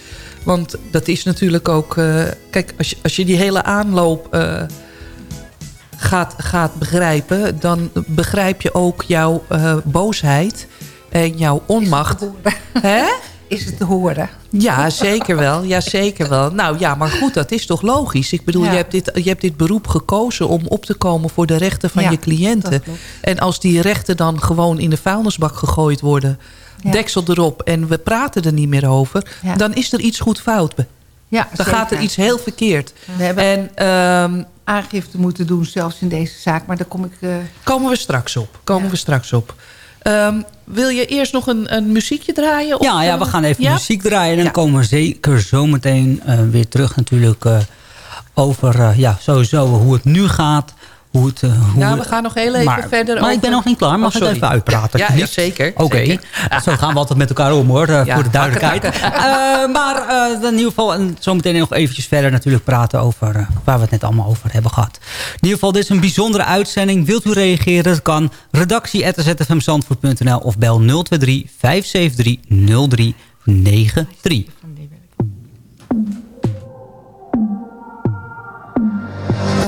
Speaker 9: Want dat is natuurlijk ook... eh, kijk, als je, als je die hele aanloop gaat, gaat begrijpen... dan begrijp je ook jouw boosheid en jouw onmacht. Hè?
Speaker 11: Is het te horen?
Speaker 9: Ja, zeker wel. Ja, zeker wel. Nou ja, maar goed, dat is toch logisch. Ik bedoel,
Speaker 11: Ja.
Speaker 9: je, hebt dit, je hebt dit beroep gekozen om op te komen voor de rechten van
Speaker 11: Ja,
Speaker 9: je cliënten. En als die rechten dan gewoon in de vuilnisbak gegooid worden,
Speaker 11: Ja.
Speaker 9: deksel erop en we praten er niet meer over, dan is er iets goed fout.
Speaker 11: Ja,
Speaker 9: dan gaat er iets heel verkeerd.
Speaker 11: We hebben
Speaker 9: En ehm,
Speaker 11: aangifte moeten doen, zelfs in deze zaak. Maar daar kom ik... eh,
Speaker 9: komen we straks op. Komen we straks op. Ehm, wil je eerst nog een, een muziekje draaien? Of,
Speaker 8: Ja, ja, we
Speaker 9: eh,
Speaker 8: gaan even
Speaker 9: ja?
Speaker 8: muziek draaien. En dan komen we zeker zometeen eh weer terug natuurlijk eh, over ja, sowieso hoe het nu gaat. Hoe het, eh, hoe
Speaker 9: we gaan nog heel even
Speaker 8: maar,
Speaker 9: verder
Speaker 8: Maar
Speaker 9: over...
Speaker 8: ik ben nog niet klaar. Mag
Speaker 9: Oh,
Speaker 8: ik even uitpraten?
Speaker 9: Ja, ja, zeker.
Speaker 8: Oké. Zo gaan we altijd met elkaar om hoor, eh,
Speaker 9: Ja,
Speaker 8: voor de duidelijkheid. Eh, maar eh, in ieder geval, en zometeen nog eventjes verder natuurlijk praten over waar we het net allemaal over hebben gehad. In ieder geval, dit is een bijzondere uitzending. Wilt u reageren? Dat kan redactie.zfmzandvoort.nl of bel 023 573 0393.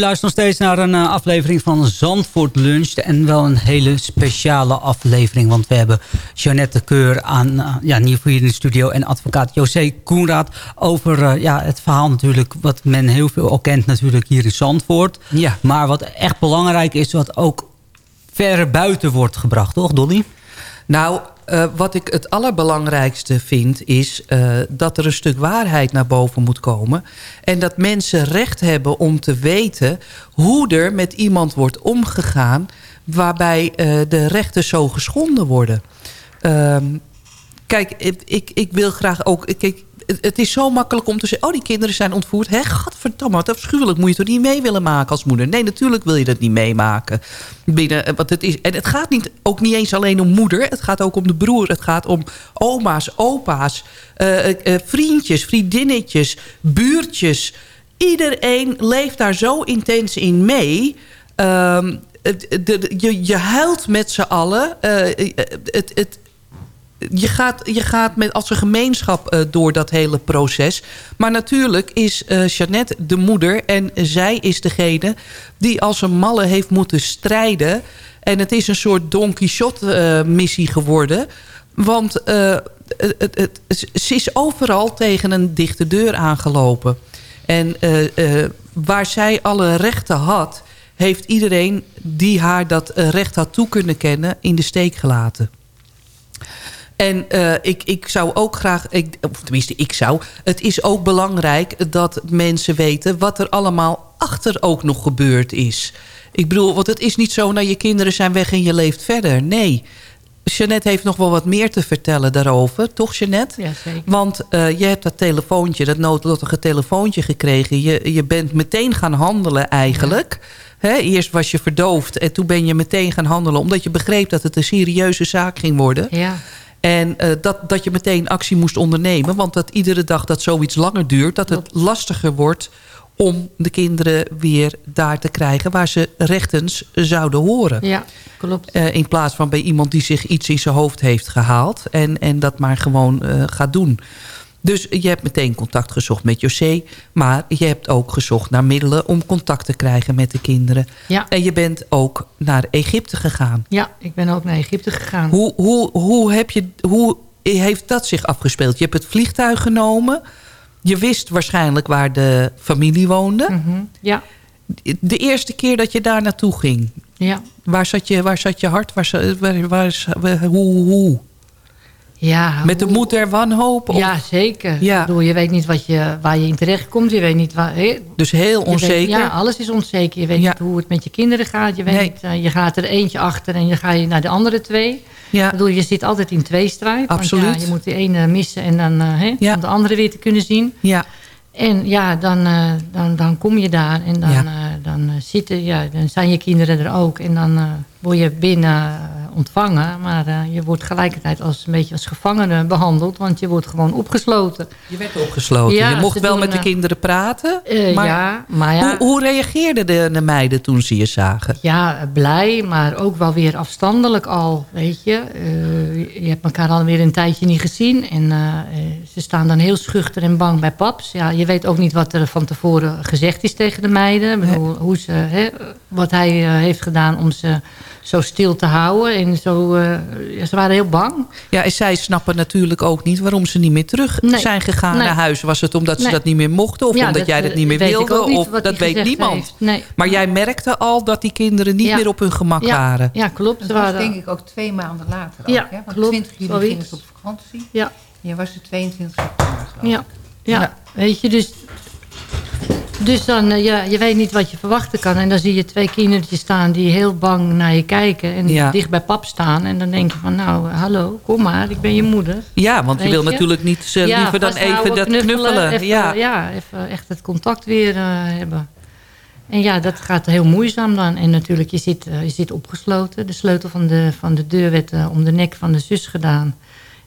Speaker 8: U luistert nog steeds naar een uh, aflevering van Zandvoort Lunch. En wel een hele speciale aflevering. Want we hebben Jeannette Keur aan, uh, ja, in ieder geval hier in de studio. En advocaat José Koenraad. Over uh, ja, het verhaal natuurlijk. Wat men heel veel al kent natuurlijk hier in Zandvoort.
Speaker 9: Ja.
Speaker 8: Maar wat echt belangrijk is. Wat ook verder buiten wordt gebracht. Toch Dolly?
Speaker 9: Nou, uh, wat ik het allerbelangrijkste vind... is uh, dat er een stuk waarheid naar boven moet komen. En dat mensen recht hebben om te weten... hoe er met iemand wordt omgegaan... waarbij uh, de rechten zo geschonden worden. Ehm, kijk, ik, ik wil graag ook... Kijk, het is zo makkelijk om te zeggen... oh, die kinderen zijn ontvoerd. Hé, gadverdamme, wat afschuwelijk. Moet je toch niet mee willen maken als moeder? Nee, natuurlijk wil je dat niet meemaken. Binnen, want het is, en het gaat niet, ook niet eens alleen om moeder. Het gaat ook om de broer. Het gaat om oma's, opa's, uh, uh, vriendjes, vriendinnetjes, buurtjes. Iedereen leeft daar zo intens in mee... De, je, je huilt met z'n allen. Het, het, je gaat, je gaat met, als een gemeenschap uh, door dat hele proces. Maar natuurlijk is uh, Jeannette de moeder. En zij is degene die als een malle heeft moeten strijden. En het is een soort Don Quixote uh, missie geworden. Want het, het, ze is overal tegen een dichte deur aangelopen. En waar zij alle rechten had... heeft iedereen die haar dat recht had toe kunnen kennen... in de steek gelaten. En uh, ik, ik zou ook graag, ik, of tenminste ik zou... het is ook belangrijk dat mensen weten... wat er allemaal achter ook nog gebeurd is. Ik bedoel, want het is niet zo... nou je kinderen zijn weg en je leeft verder. Nee, Jeannette heeft nog wel wat meer te vertellen daarover. Toch, Jeannette?
Speaker 10: Ja, zeker.
Speaker 9: Want uh, je hebt dat telefoontje, dat noodlottige telefoontje gekregen. Je, je bent meteen gaan handelen eigenlijk... Ja. He, eerst was je verdoofd en toen ben je meteen gaan handelen... omdat je begreep dat het een serieuze zaak ging worden.
Speaker 10: Ja.
Speaker 9: En uh, dat, dat je meteen actie moest ondernemen. Want dat iedere dag dat zoiets langer duurt... dat het lastiger wordt om de kinderen weer daar te krijgen... waar ze rechtens zouden horen.
Speaker 10: Ja, klopt.
Speaker 9: Uh, in plaats van bij iemand die zich iets in zijn hoofd heeft gehaald... en, en dat maar gewoon uh, gaat doen. Dus je hebt meteen contact gezocht met José. Maar je hebt ook gezocht naar middelen om contact te krijgen met de kinderen.
Speaker 10: Ja.
Speaker 9: En je bent ook naar Egypte gegaan.
Speaker 10: Ja, ik ben ook naar Egypte gegaan.
Speaker 9: Hoe, hoe, hoe, heb je, hoe heeft dat zich afgespeeld? Je hebt het vliegtuig genomen. Je wist waarschijnlijk waar de familie woonde.
Speaker 10: Mm -hmm. Ja.
Speaker 9: De eerste keer dat je daar naartoe ging.
Speaker 10: Ja.
Speaker 9: Waar zat je, waar zat je hart? Waar, waar, waar, waar hoe, hoe?
Speaker 10: Ja,
Speaker 9: Met de moed der wanhoop? Of?
Speaker 10: Ja, zeker.
Speaker 9: Ja.
Speaker 10: Ik bedoel, je weet niet wat je, waar je in terecht komt. Je weet niet waar... He,
Speaker 9: dus heel onzeker?
Speaker 10: Weet, ja, alles is onzeker. Je weet ja. niet hoe het met je kinderen gaat. Je, weet
Speaker 9: nee.
Speaker 10: niet, uh, je gaat er eentje achter en je gaat naar de andere twee.
Speaker 9: Ja.
Speaker 10: Ik bedoel, je zit altijd in tweestrijd.
Speaker 9: Absoluut.
Speaker 10: Want ja, je moet de ene missen en dan, uh, he,
Speaker 9: ja.
Speaker 10: om de andere weer te kunnen zien.
Speaker 9: Ja.
Speaker 10: En ja, dan, uh, dan, dan kom je daar en dan, dan, zitten, ja, dan zijn je kinderen er ook. En dan word je binnen ontvangen. Maar uh, je wordt gelijkertijd als een beetje als gevangene behandeld. Want je wordt gewoon opgesloten.
Speaker 9: Je werd opgesloten. Ja, je mocht wel doen, met de kinderen praten.
Speaker 10: Uh,
Speaker 9: maar,
Speaker 10: ja, maar ja.
Speaker 9: Hoe, hoe reageerden de, de, meiden toen ze je zagen?
Speaker 10: Ja, blij. Maar ook wel weer afstandelijk al. Weet je. Uh, je hebt elkaar alweer een tijdje niet gezien. En ze staan dan heel schuchter en bang bij paps. Ja, je weet ook niet wat er van tevoren gezegd is tegen de meiden. Bedoel, hoe ze, hè, wat hij heeft gedaan om ze zo stil te houden. En zo, uh, ja, ze waren heel bang.
Speaker 9: Ja, en zij snappen natuurlijk ook niet waarom ze niet meer terug
Speaker 10: nee.
Speaker 9: zijn gegaan
Speaker 10: nee.
Speaker 9: naar huis. Was het omdat ze
Speaker 10: nee.
Speaker 9: dat niet meer mochten? Of
Speaker 10: ja,
Speaker 9: omdat
Speaker 10: dat,
Speaker 9: jij dat niet meer
Speaker 10: weet
Speaker 9: wilde?
Speaker 10: Niet
Speaker 9: of dat weet niemand.
Speaker 10: Nee.
Speaker 9: Maar jij merkte al dat die kinderen niet
Speaker 10: ja.
Speaker 9: meer op hun gemak
Speaker 10: ja.
Speaker 9: waren.
Speaker 10: Ja, klopt.
Speaker 11: Dat was denk ik ook twee maanden later. Ook,
Speaker 10: ja,
Speaker 11: hè? Want
Speaker 10: klopt.
Speaker 11: 20 juli gingen ze op vakantie.
Speaker 10: Ja.
Speaker 11: En je was de 22 september geloof
Speaker 10: ja. Ja. ja, weet je, dus dus dan, uh, ja, je weet niet wat je verwachten kan. En dan zie je twee kindertjes staan die heel bang naar je kijken. En
Speaker 9: ja.
Speaker 10: dicht bij pap staan. En dan denk je van, nou, hallo, kom maar, ik ben je moeder.
Speaker 9: Ja, want
Speaker 10: weet
Speaker 9: je wil
Speaker 10: je?
Speaker 9: natuurlijk niet uh,
Speaker 10: ja,
Speaker 9: liever dan even dat knuffelen. knuffelen.
Speaker 10: Even,
Speaker 9: ja.
Speaker 10: ja, even echt het contact weer uh, hebben. En ja, dat gaat heel moeizaam dan. En natuurlijk, je zit, je zit opgesloten. De sleutel van de, van de deur werd om de nek van de zus gedaan.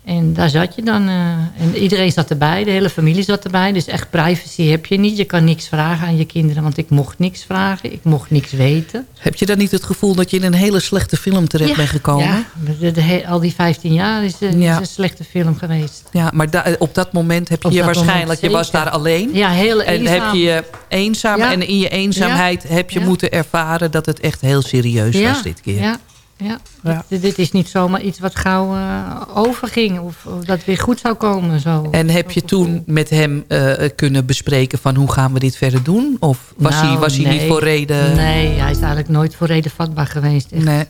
Speaker 10: En daar zat je dan. eh, en iedereen zat erbij, de hele familie zat erbij. Dus echt privacy heb je niet. Je kan niks vragen aan je kinderen, want ik mocht niks vragen. Ik mocht niks weten.
Speaker 9: Heb je dan niet het gevoel dat je in een hele slechte film terecht
Speaker 10: Ja,
Speaker 9: bent gekomen?
Speaker 10: Ja, de, de he- al die 15 jaar is, eh,
Speaker 9: Ja.
Speaker 10: is een slechte film geweest.
Speaker 9: Ja, maar da- op dat moment heb je waarschijnlijk,
Speaker 10: moment
Speaker 9: je was daar alleen.
Speaker 10: Ja, heel
Speaker 9: En
Speaker 10: eenzaam.
Speaker 9: heb je je eenzaam
Speaker 10: Ja.
Speaker 9: en in je eenzaamheid heb je moeten ervaren dat het echt heel serieus was dit keer.
Speaker 10: Ja, ja. Dit, dit is niet zomaar iets wat gauw eh, overging. Of, of dat weer goed zou komen. Zo.
Speaker 9: En heb je toen met hem eh, kunnen bespreken van hoe gaan we dit verder doen? Of was
Speaker 10: Nou,
Speaker 9: hij, was hij niet voor reden?
Speaker 10: Nee, hij is eigenlijk nooit voor reden vatbaar geweest. Echt.
Speaker 9: Nee.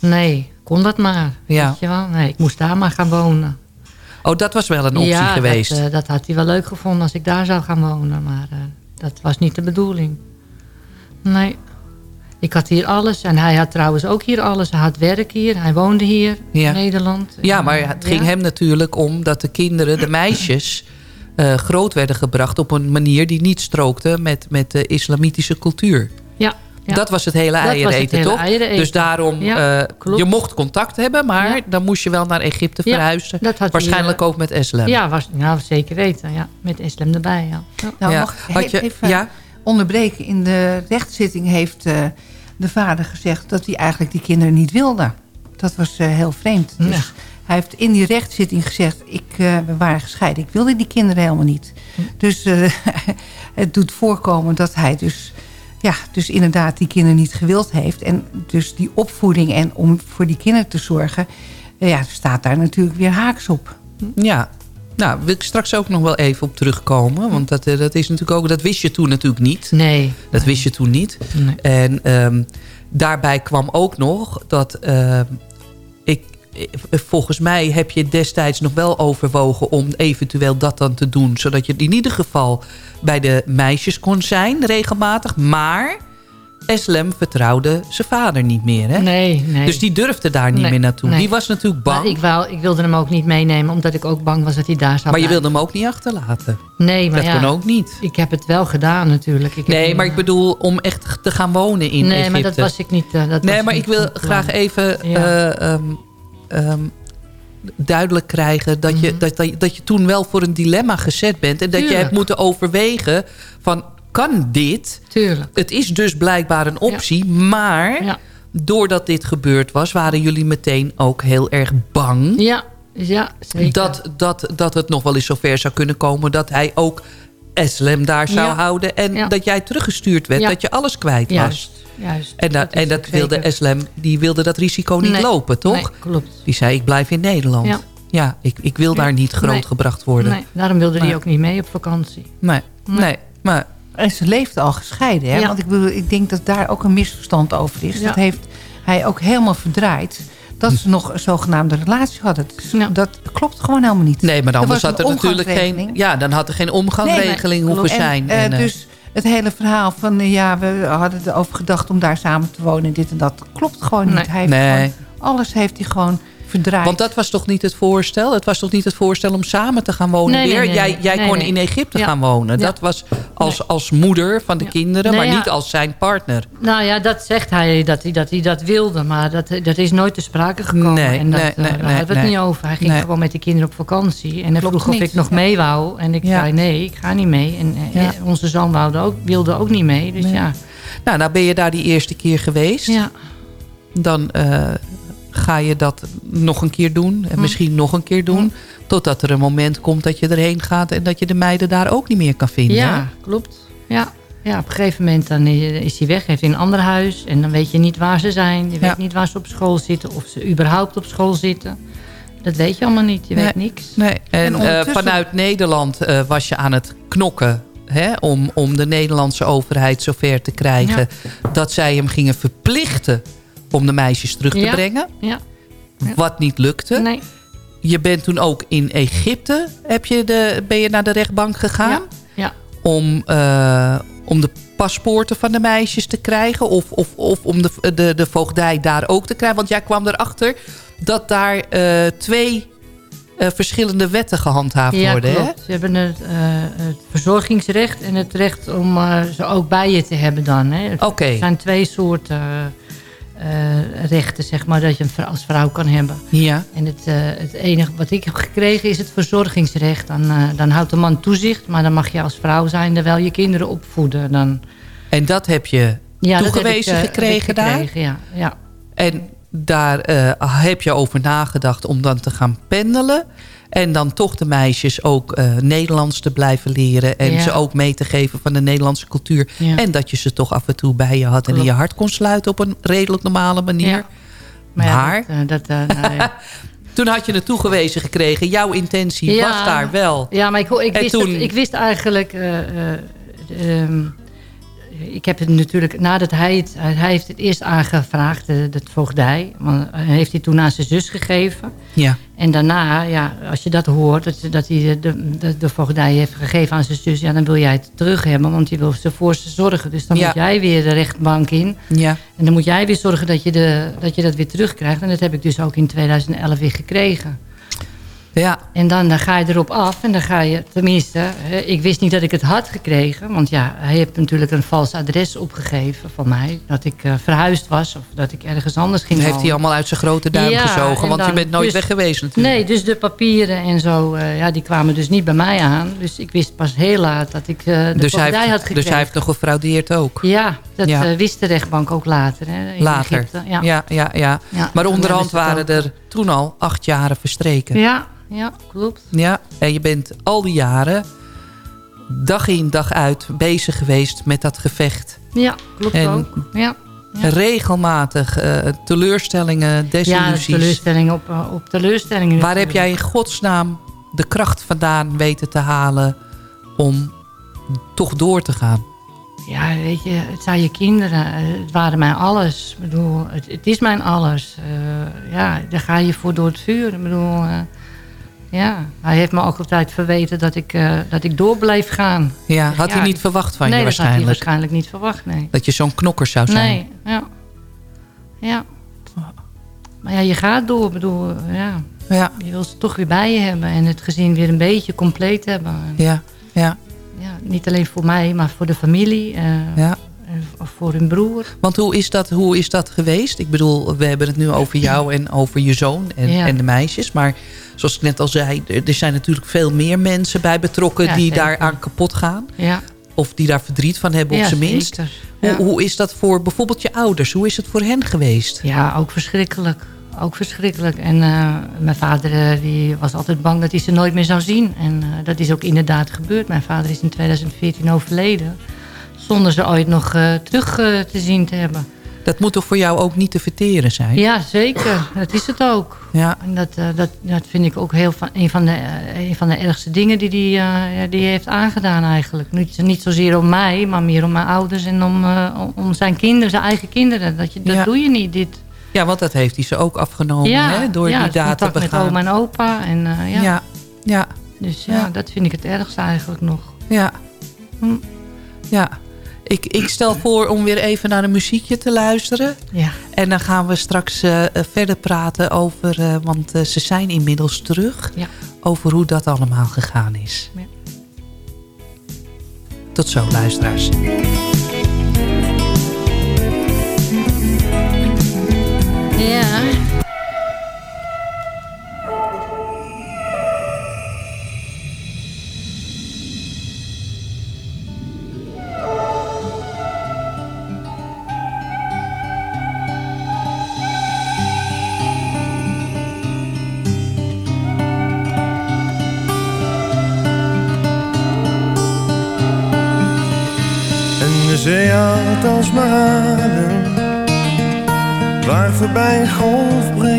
Speaker 10: Nee, kon dat maar.
Speaker 9: Ja.
Speaker 10: Weet je wel? Nee, ik moest daar maar gaan wonen.
Speaker 9: Oh, dat was wel een optie
Speaker 10: ja,
Speaker 9: geweest.
Speaker 10: Dat, eh, dat had hij wel leuk gevonden als ik daar zou gaan wonen. Maar eh, dat was niet de bedoeling. Nee. Ik had hier alles. En hij had trouwens ook hier alles. Hij had werk hier. Hij woonde hier
Speaker 9: Ja.
Speaker 10: in Nederland.
Speaker 9: Ja, maar het ging
Speaker 10: Ja.
Speaker 9: hem natuurlijk om dat de kinderen, de meisjes... eh, groot werden gebracht op een manier die niet strookte met, met de islamitische cultuur.
Speaker 10: Ja. ja.
Speaker 9: Dat was het hele
Speaker 10: Dat was het
Speaker 9: eiereten,
Speaker 10: hele
Speaker 9: toch?
Speaker 10: eiereten.
Speaker 9: Dus daarom,
Speaker 10: Ja,
Speaker 9: eh,
Speaker 10: klopt.
Speaker 9: je mocht contact hebben, maar dan moest je wel naar Egypte
Speaker 10: Ja,
Speaker 9: verhuizen.
Speaker 10: dat had hij,
Speaker 9: Waarschijnlijk
Speaker 10: eh,
Speaker 9: ook met Islam.
Speaker 10: Ja, was, nou, zeker weten. Ja. Met Islam erbij, ja.
Speaker 11: Nou,
Speaker 9: Ja.
Speaker 11: mag ik
Speaker 9: Had je-
Speaker 11: even
Speaker 9: ja?
Speaker 11: onderbreken? In de rechtszitting heeft eh, de vader gezegd dat hij eigenlijk die kinderen niet wilde. Dat was eh, heel vreemd. Dus
Speaker 10: Ja.
Speaker 11: hij heeft in die rechtszitting gezegd, ik, eh, we waren gescheiden. Ik wilde die kinderen helemaal niet.
Speaker 10: Hm.
Speaker 11: Dus eh, het doet voorkomen dat hij dus, ja, dus inderdaad die kinderen niet gewild heeft. En dus die opvoeding en om voor die kinderen te zorgen, ja, staat daar natuurlijk weer haaks op.
Speaker 9: Ja, nou wil ik straks ook nog wel even op terugkomen. Want dat, eh, dat is natuurlijk ook, dat wist je toen natuurlijk niet.
Speaker 10: Nee.
Speaker 9: Dat wist je toen niet.
Speaker 10: Nee.
Speaker 9: En ehm, daarbij kwam ook nog dat ehm, ik, eh, volgens mij heb je destijds nog wel overwogen om eventueel dat dan te doen. Zodat je in ieder geval bij de meisjes kon zijn regelmatig. Maar Eslem vertrouwde zijn vader niet meer. Hè?
Speaker 10: Nee, nee.
Speaker 9: Dus die durfde daar niet
Speaker 10: Nee,
Speaker 9: meer naartoe.
Speaker 10: nee.
Speaker 9: Die was natuurlijk bang.
Speaker 10: Maar ik, wou, ik wilde hem ook niet meenemen, omdat ik ook bang was dat hij daar zou
Speaker 9: Maar je wilde hem ook niet achterlaten.
Speaker 10: Nee, maar
Speaker 9: dat
Speaker 10: ja,
Speaker 9: kon ook niet.
Speaker 10: Ik heb het wel gedaan natuurlijk. Ik
Speaker 9: Nee,
Speaker 10: hem,
Speaker 9: maar ik bedoel om echt te gaan wonen in
Speaker 10: Nee,
Speaker 9: Egypte.
Speaker 10: maar dat was ik niet. eh, dat
Speaker 9: nee, maar ik wil
Speaker 10: plan.
Speaker 9: graag even
Speaker 10: Ja.
Speaker 9: eh, ehm, ehm, duidelijk krijgen... Dat,
Speaker 10: Mhm.
Speaker 9: je, dat, dat, je- dat je toen wel voor een dilemma gezet bent... en dat je hebt moeten overwegen van... kan dit?
Speaker 10: Tuurlijk.
Speaker 9: Het is dus blijkbaar een optie, maar...
Speaker 10: Ja.
Speaker 9: doordat dit gebeurd was... waren jullie meteen ook heel erg bang...
Speaker 10: Ja, ja zeker.
Speaker 9: Dat, dat, dat het nog wel eens zover zou kunnen komen... dat hij ook Eslem daar zou
Speaker 10: Ja.
Speaker 9: houden... en
Speaker 10: Ja.
Speaker 9: dat jij teruggestuurd werd,
Speaker 10: Ja.
Speaker 9: dat je alles kwijt was.
Speaker 10: Juist, juist.
Speaker 9: En, dat, en dat wilde
Speaker 10: zeker.
Speaker 9: Eslem, die wilde dat risico niet
Speaker 10: Nee,
Speaker 9: lopen, toch?
Speaker 10: nee, klopt.
Speaker 9: Die zei, ik blijf in Nederland.
Speaker 10: Ja.
Speaker 9: Ja, ik, ik wil daar niet grootgebracht worden.
Speaker 10: Nee, daarom wilde hij ook niet mee op vakantie.
Speaker 9: Nee, nee, maar...
Speaker 11: En ze leefde al gescheiden. Hè?
Speaker 10: Ja.
Speaker 11: Want ik, bedoel, ik denk dat daar ook een misverstand over is.
Speaker 10: Ja.
Speaker 11: Dat heeft hij ook helemaal verdraaid. Dat ze nog een zogenaamde relatie hadden. Dus Dat klopt gewoon helemaal niet.
Speaker 9: Nee, maar anders
Speaker 11: was
Speaker 9: had er natuurlijk geen... Ja, dan had er geen omgangsregeling
Speaker 11: Nee,
Speaker 9: hoeven
Speaker 11: en,
Speaker 9: zijn.
Speaker 11: eh,
Speaker 9: En, eh,
Speaker 11: dus het hele verhaal van... eh, ja, we hadden erover gedacht om daar samen te wonen. en Dit en dat klopt gewoon niet.
Speaker 9: Nee.
Speaker 11: Hij heeft gewoon- alles heeft hij gewoon verdraaid.
Speaker 9: Want dat was toch niet het voorstel? Het was toch niet het voorstel om samen te gaan wonen
Speaker 10: Nee,
Speaker 9: weer?
Speaker 10: nee,
Speaker 9: jij
Speaker 10: nee.
Speaker 9: jij kon in Egypte
Speaker 10: Ja.
Speaker 9: gaan wonen.
Speaker 10: Ja.
Speaker 9: Dat was als, als moeder van de kinderen, maar
Speaker 10: ja.
Speaker 9: niet als zijn partner.
Speaker 10: Nou ja, dat zegt hij dat hij dat, hij dat wilde. Maar dat, dat is nooit te sprake gekomen.
Speaker 9: Nee,
Speaker 10: en dat,
Speaker 9: nee,
Speaker 10: eh,
Speaker 9: nee,
Speaker 10: daar
Speaker 9: nee,
Speaker 10: hadden we het niet over. Hij ging gewoon met de kinderen op vakantie. En hij vroeg of ik nog mee wou. En ik zei nee, ik ga niet mee. En eh, eh, onze zoon wou ook, wilde ook niet mee. Dus ja.
Speaker 9: Nou, nou ben je daar die eerste keer geweest.
Speaker 10: ja.
Speaker 9: Dan eh, ga je dat nog een keer doen. En
Speaker 10: Hm.
Speaker 9: misschien nog een keer doen. Totdat er een moment komt dat je erheen gaat... en dat je de meiden daar ook niet meer kan vinden. hè?
Speaker 10: Ja, klopt. Ja. ja, op een gegeven moment dan is hij weg, heeft hij een ander huis. En dan weet je niet waar ze zijn. Je
Speaker 9: Ja.
Speaker 10: weet niet waar ze op school zitten. Of ze überhaupt op school zitten. Dat weet je allemaal niet. Je weet niks.
Speaker 9: Nee. En,
Speaker 11: En
Speaker 9: eh, vanuit Nederland eh, was je aan het knokken... Hè, om, om de Nederlandse overheid zover te krijgen... dat zij hem gingen verplichten om de meisjes terug te
Speaker 10: Ja.
Speaker 9: brengen.
Speaker 10: Ja.
Speaker 9: Wat niet lukte.
Speaker 10: Nee.
Speaker 9: Je bent toen ook in Egypte... Heb je de, ben je naar de rechtbank gegaan...
Speaker 10: Ja. ja.
Speaker 9: om, eh, om de paspoorten van de meisjes te krijgen... of, of, of om de, de, de voogdij daar ook te krijgen. Want jij kwam erachter dat daar eh, twee eh, verschillende wetten gehandhaafd
Speaker 10: Ja,
Speaker 9: worden. Hè?
Speaker 10: Ze hebben het, het verzorgingsrecht en het recht om ze ook bij je te hebben dan. hè. Er zijn twee soorten eh, rechten, zeg maar, dat je een vrou- als vrouw kan hebben.
Speaker 9: Ja.
Speaker 10: En het, eh, het enige wat ik heb gekregen is het verzorgingsrecht. Dan, eh, dan houdt de man toezicht, maar dan mag je als vrouw zijn wel je kinderen opvoeden. Dan,
Speaker 9: En dat heb je
Speaker 10: ja,
Speaker 9: toegewezen
Speaker 10: ik, heb ik
Speaker 9: gekregen daar?
Speaker 10: Ja, ja.
Speaker 9: En daar heb je over nagedacht om dan te gaan pendelen. En dan toch de meisjes ook eh, Nederlands te blijven leren. En
Speaker 10: Ja.
Speaker 9: ze ook mee te geven van de Nederlandse cultuur.
Speaker 10: Ja.
Speaker 9: En dat je ze toch af en toe bij je had. En in je hart kon sluiten op een redelijk normale manier.
Speaker 10: Ja.
Speaker 9: Maar,
Speaker 10: dat, eh, dat, eh, nou
Speaker 9: toen had je het toegewezen gekregen. Jouw intentie was daar wel.
Speaker 10: Ja, maar ik, ik, wist,
Speaker 9: toen-
Speaker 10: het- ik wist eigenlijk... eh, eh, ehm, ik heb het natuurlijk... Nadat hij het... Hij heeft het eerst aangevraagd, de, de voogdij. Want hij heeft hij toen aan zijn zus gegeven.
Speaker 9: Ja.
Speaker 10: En daarna, ja, als je dat hoort... Dat, dat hij de, de, de voogdij heeft gegeven aan zijn zus... Ja, dan wil jij het terug hebben. Want die wil ze voor ze zorgen. Dus dan
Speaker 9: Ja.
Speaker 10: moet jij weer de rechtbank in.
Speaker 9: Ja.
Speaker 10: En dan moet jij weer zorgen dat je, de, dat je dat weer terugkrijgt. En dat heb ik dus ook in 2011 weer gekregen.
Speaker 9: Ja.
Speaker 10: En dan, dan ga je erop af en dan ga je, tenminste, ik wist niet dat ik het had gekregen. Want ja, hij heeft natuurlijk een vals adres opgegeven van mij. Dat ik eh, verhuisd was of dat ik ergens anders ging
Speaker 9: Dat heeft hij allemaal uit zijn grote duim
Speaker 10: Ja,
Speaker 9: gezogen.
Speaker 10: en
Speaker 9: Want je bent nooit
Speaker 10: dus-
Speaker 9: weg geweest natuurlijk.
Speaker 10: Nee, dus de papieren en zo, eh, ja, die kwamen dus niet bij mij aan. Dus ik wist pas heel laat dat ik eh, de
Speaker 9: dus, hij
Speaker 10: had gekregen.
Speaker 9: dus hij heeft nog gefraudeerd ook.
Speaker 10: Ja, dat
Speaker 9: Ja.
Speaker 10: wist de rechtbank ook later. Hè,
Speaker 9: Later.
Speaker 10: Egypte.
Speaker 9: Ja.
Speaker 10: Ja.
Speaker 9: Ja, Maar onderhand waren er toen al acht jaren verstreken.
Speaker 10: Ja, ja, klopt.
Speaker 9: Ja, en je bent al die jaren dag in dag uit bezig geweest met dat gevecht.
Speaker 10: Ja, klopt
Speaker 9: En
Speaker 10: ook. Ja. Ja.
Speaker 9: Regelmatig eh, teleurstellingen,
Speaker 10: Ja,
Speaker 9: desillusies.
Speaker 10: teleurstelling op, eh, op teleurstellingen.
Speaker 9: Waar heb jij in godsnaam de kracht vandaan weten te halen om toch door te gaan?
Speaker 10: Ja, weet je, het zijn je kinderen. Het waren mijn alles. Ik bedoel, het, het is mijn alles. Eh, ja, daar ga je voor door het vuur. Ik bedoel, eh, ja. Hij heeft me ook altijd verweten dat ik, eh, dat ik door bleef gaan.
Speaker 9: Ja, had hij niet verwacht van je
Speaker 10: nee, dat had hij
Speaker 9: waarschijnlijk?
Speaker 10: waarschijnlijk niet verwacht, nee.
Speaker 9: Dat je zo'n knokker zou zijn?
Speaker 10: Nee, ja. Ja. Maar ja, je gaat door. Ik bedoel, ja.
Speaker 9: Ja.
Speaker 10: Je wil ze toch weer bij je hebben. En het gezin weer een beetje compleet hebben. En,
Speaker 9: Ja, ja.
Speaker 10: Niet alleen voor mij, maar voor de familie. eh,
Speaker 9: Ja.
Speaker 10: en voor hun broer.
Speaker 9: Want hoe is, dat, hoe is dat geweest? Ik bedoel, we hebben het nu over jou en over je zoon en,
Speaker 10: Ja.
Speaker 9: en de meisjes. Maar zoals ik net al zei, er zijn natuurlijk veel meer mensen bij betrokken...
Speaker 10: Ja,
Speaker 9: die
Speaker 10: zeker.
Speaker 9: daar aan kapot gaan.
Speaker 10: Ja.
Speaker 9: Of die daar verdriet van hebben, op zijn minst. hoe is dat voor bijvoorbeeld je ouders? Hoe is het voor hen geweest?
Speaker 10: Ja, ook verschrikkelijk. Ook verschrikkelijk. En eh, mijn vader eh, die was altijd bang dat hij ze nooit meer zou zien. En eh, dat is ook inderdaad gebeurd. Mijn vader is in 2014 overleden. Zonder ze ooit nog terug te zien te hebben.
Speaker 9: Dat moet toch voor jou ook niet te verteren zijn?
Speaker 10: Ja, zeker. Dat is het ook.
Speaker 9: Ja.
Speaker 10: En dat, dat, dat vind ik ook heel van, een, van de, een van de ergste dingen die hij die die heeft aangedaan eigenlijk. Niet, niet zozeer om mij, maar meer om mijn ouders en om, om- om zijn kinderen, zijn eigen kinderen. Dat, je, dat
Speaker 9: Ja.
Speaker 10: doe je niet, dit.
Speaker 9: Ja, want dat heeft hij ze ook afgenomen hè, door
Speaker 10: ja,
Speaker 9: die daad te
Speaker 10: contact met
Speaker 9: begaan.
Speaker 10: oma en opa. En, eh, ja.
Speaker 9: Ja, ja.
Speaker 10: Dus ja, dat vind ik het ergste eigenlijk nog.
Speaker 9: Ja.
Speaker 10: Hm.
Speaker 9: Ja. Ik, ik stel voor om weer even naar een muziekje te luisteren.
Speaker 10: Ja.
Speaker 9: En dan gaan we straks eh, verder praten over... eh, want ze zijn inmiddels terug.
Speaker 10: Ja.
Speaker 9: Over hoe dat allemaal gegaan is.
Speaker 10: Ja.
Speaker 9: Tot zo, luisteraars.
Speaker 12: Had als maar adem Waar voorbij een golf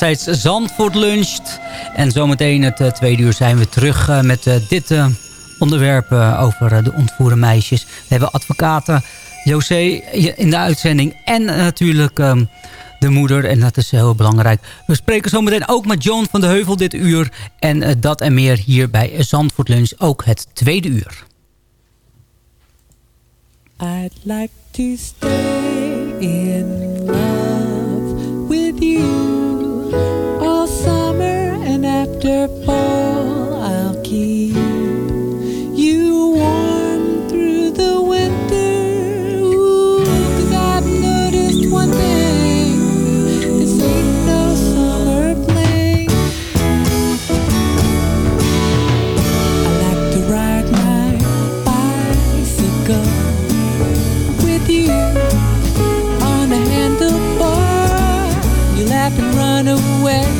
Speaker 8: steeds Zandvoort luncht. En zometeen het eh, tweede uur zijn we terug eh, met eh, dit onderwerp over de ontvoerde meisjes. We hebben advocaten José in de uitzending en natuurlijk ehm, de moeder. En dat is heel belangrijk. We spreken zometeen ook met John van de Heuvel dit uur. En dat en meer hier bij Zandvoort Lunch, ook het tweede uur.
Speaker 13: I'd like to stay in
Speaker 14: where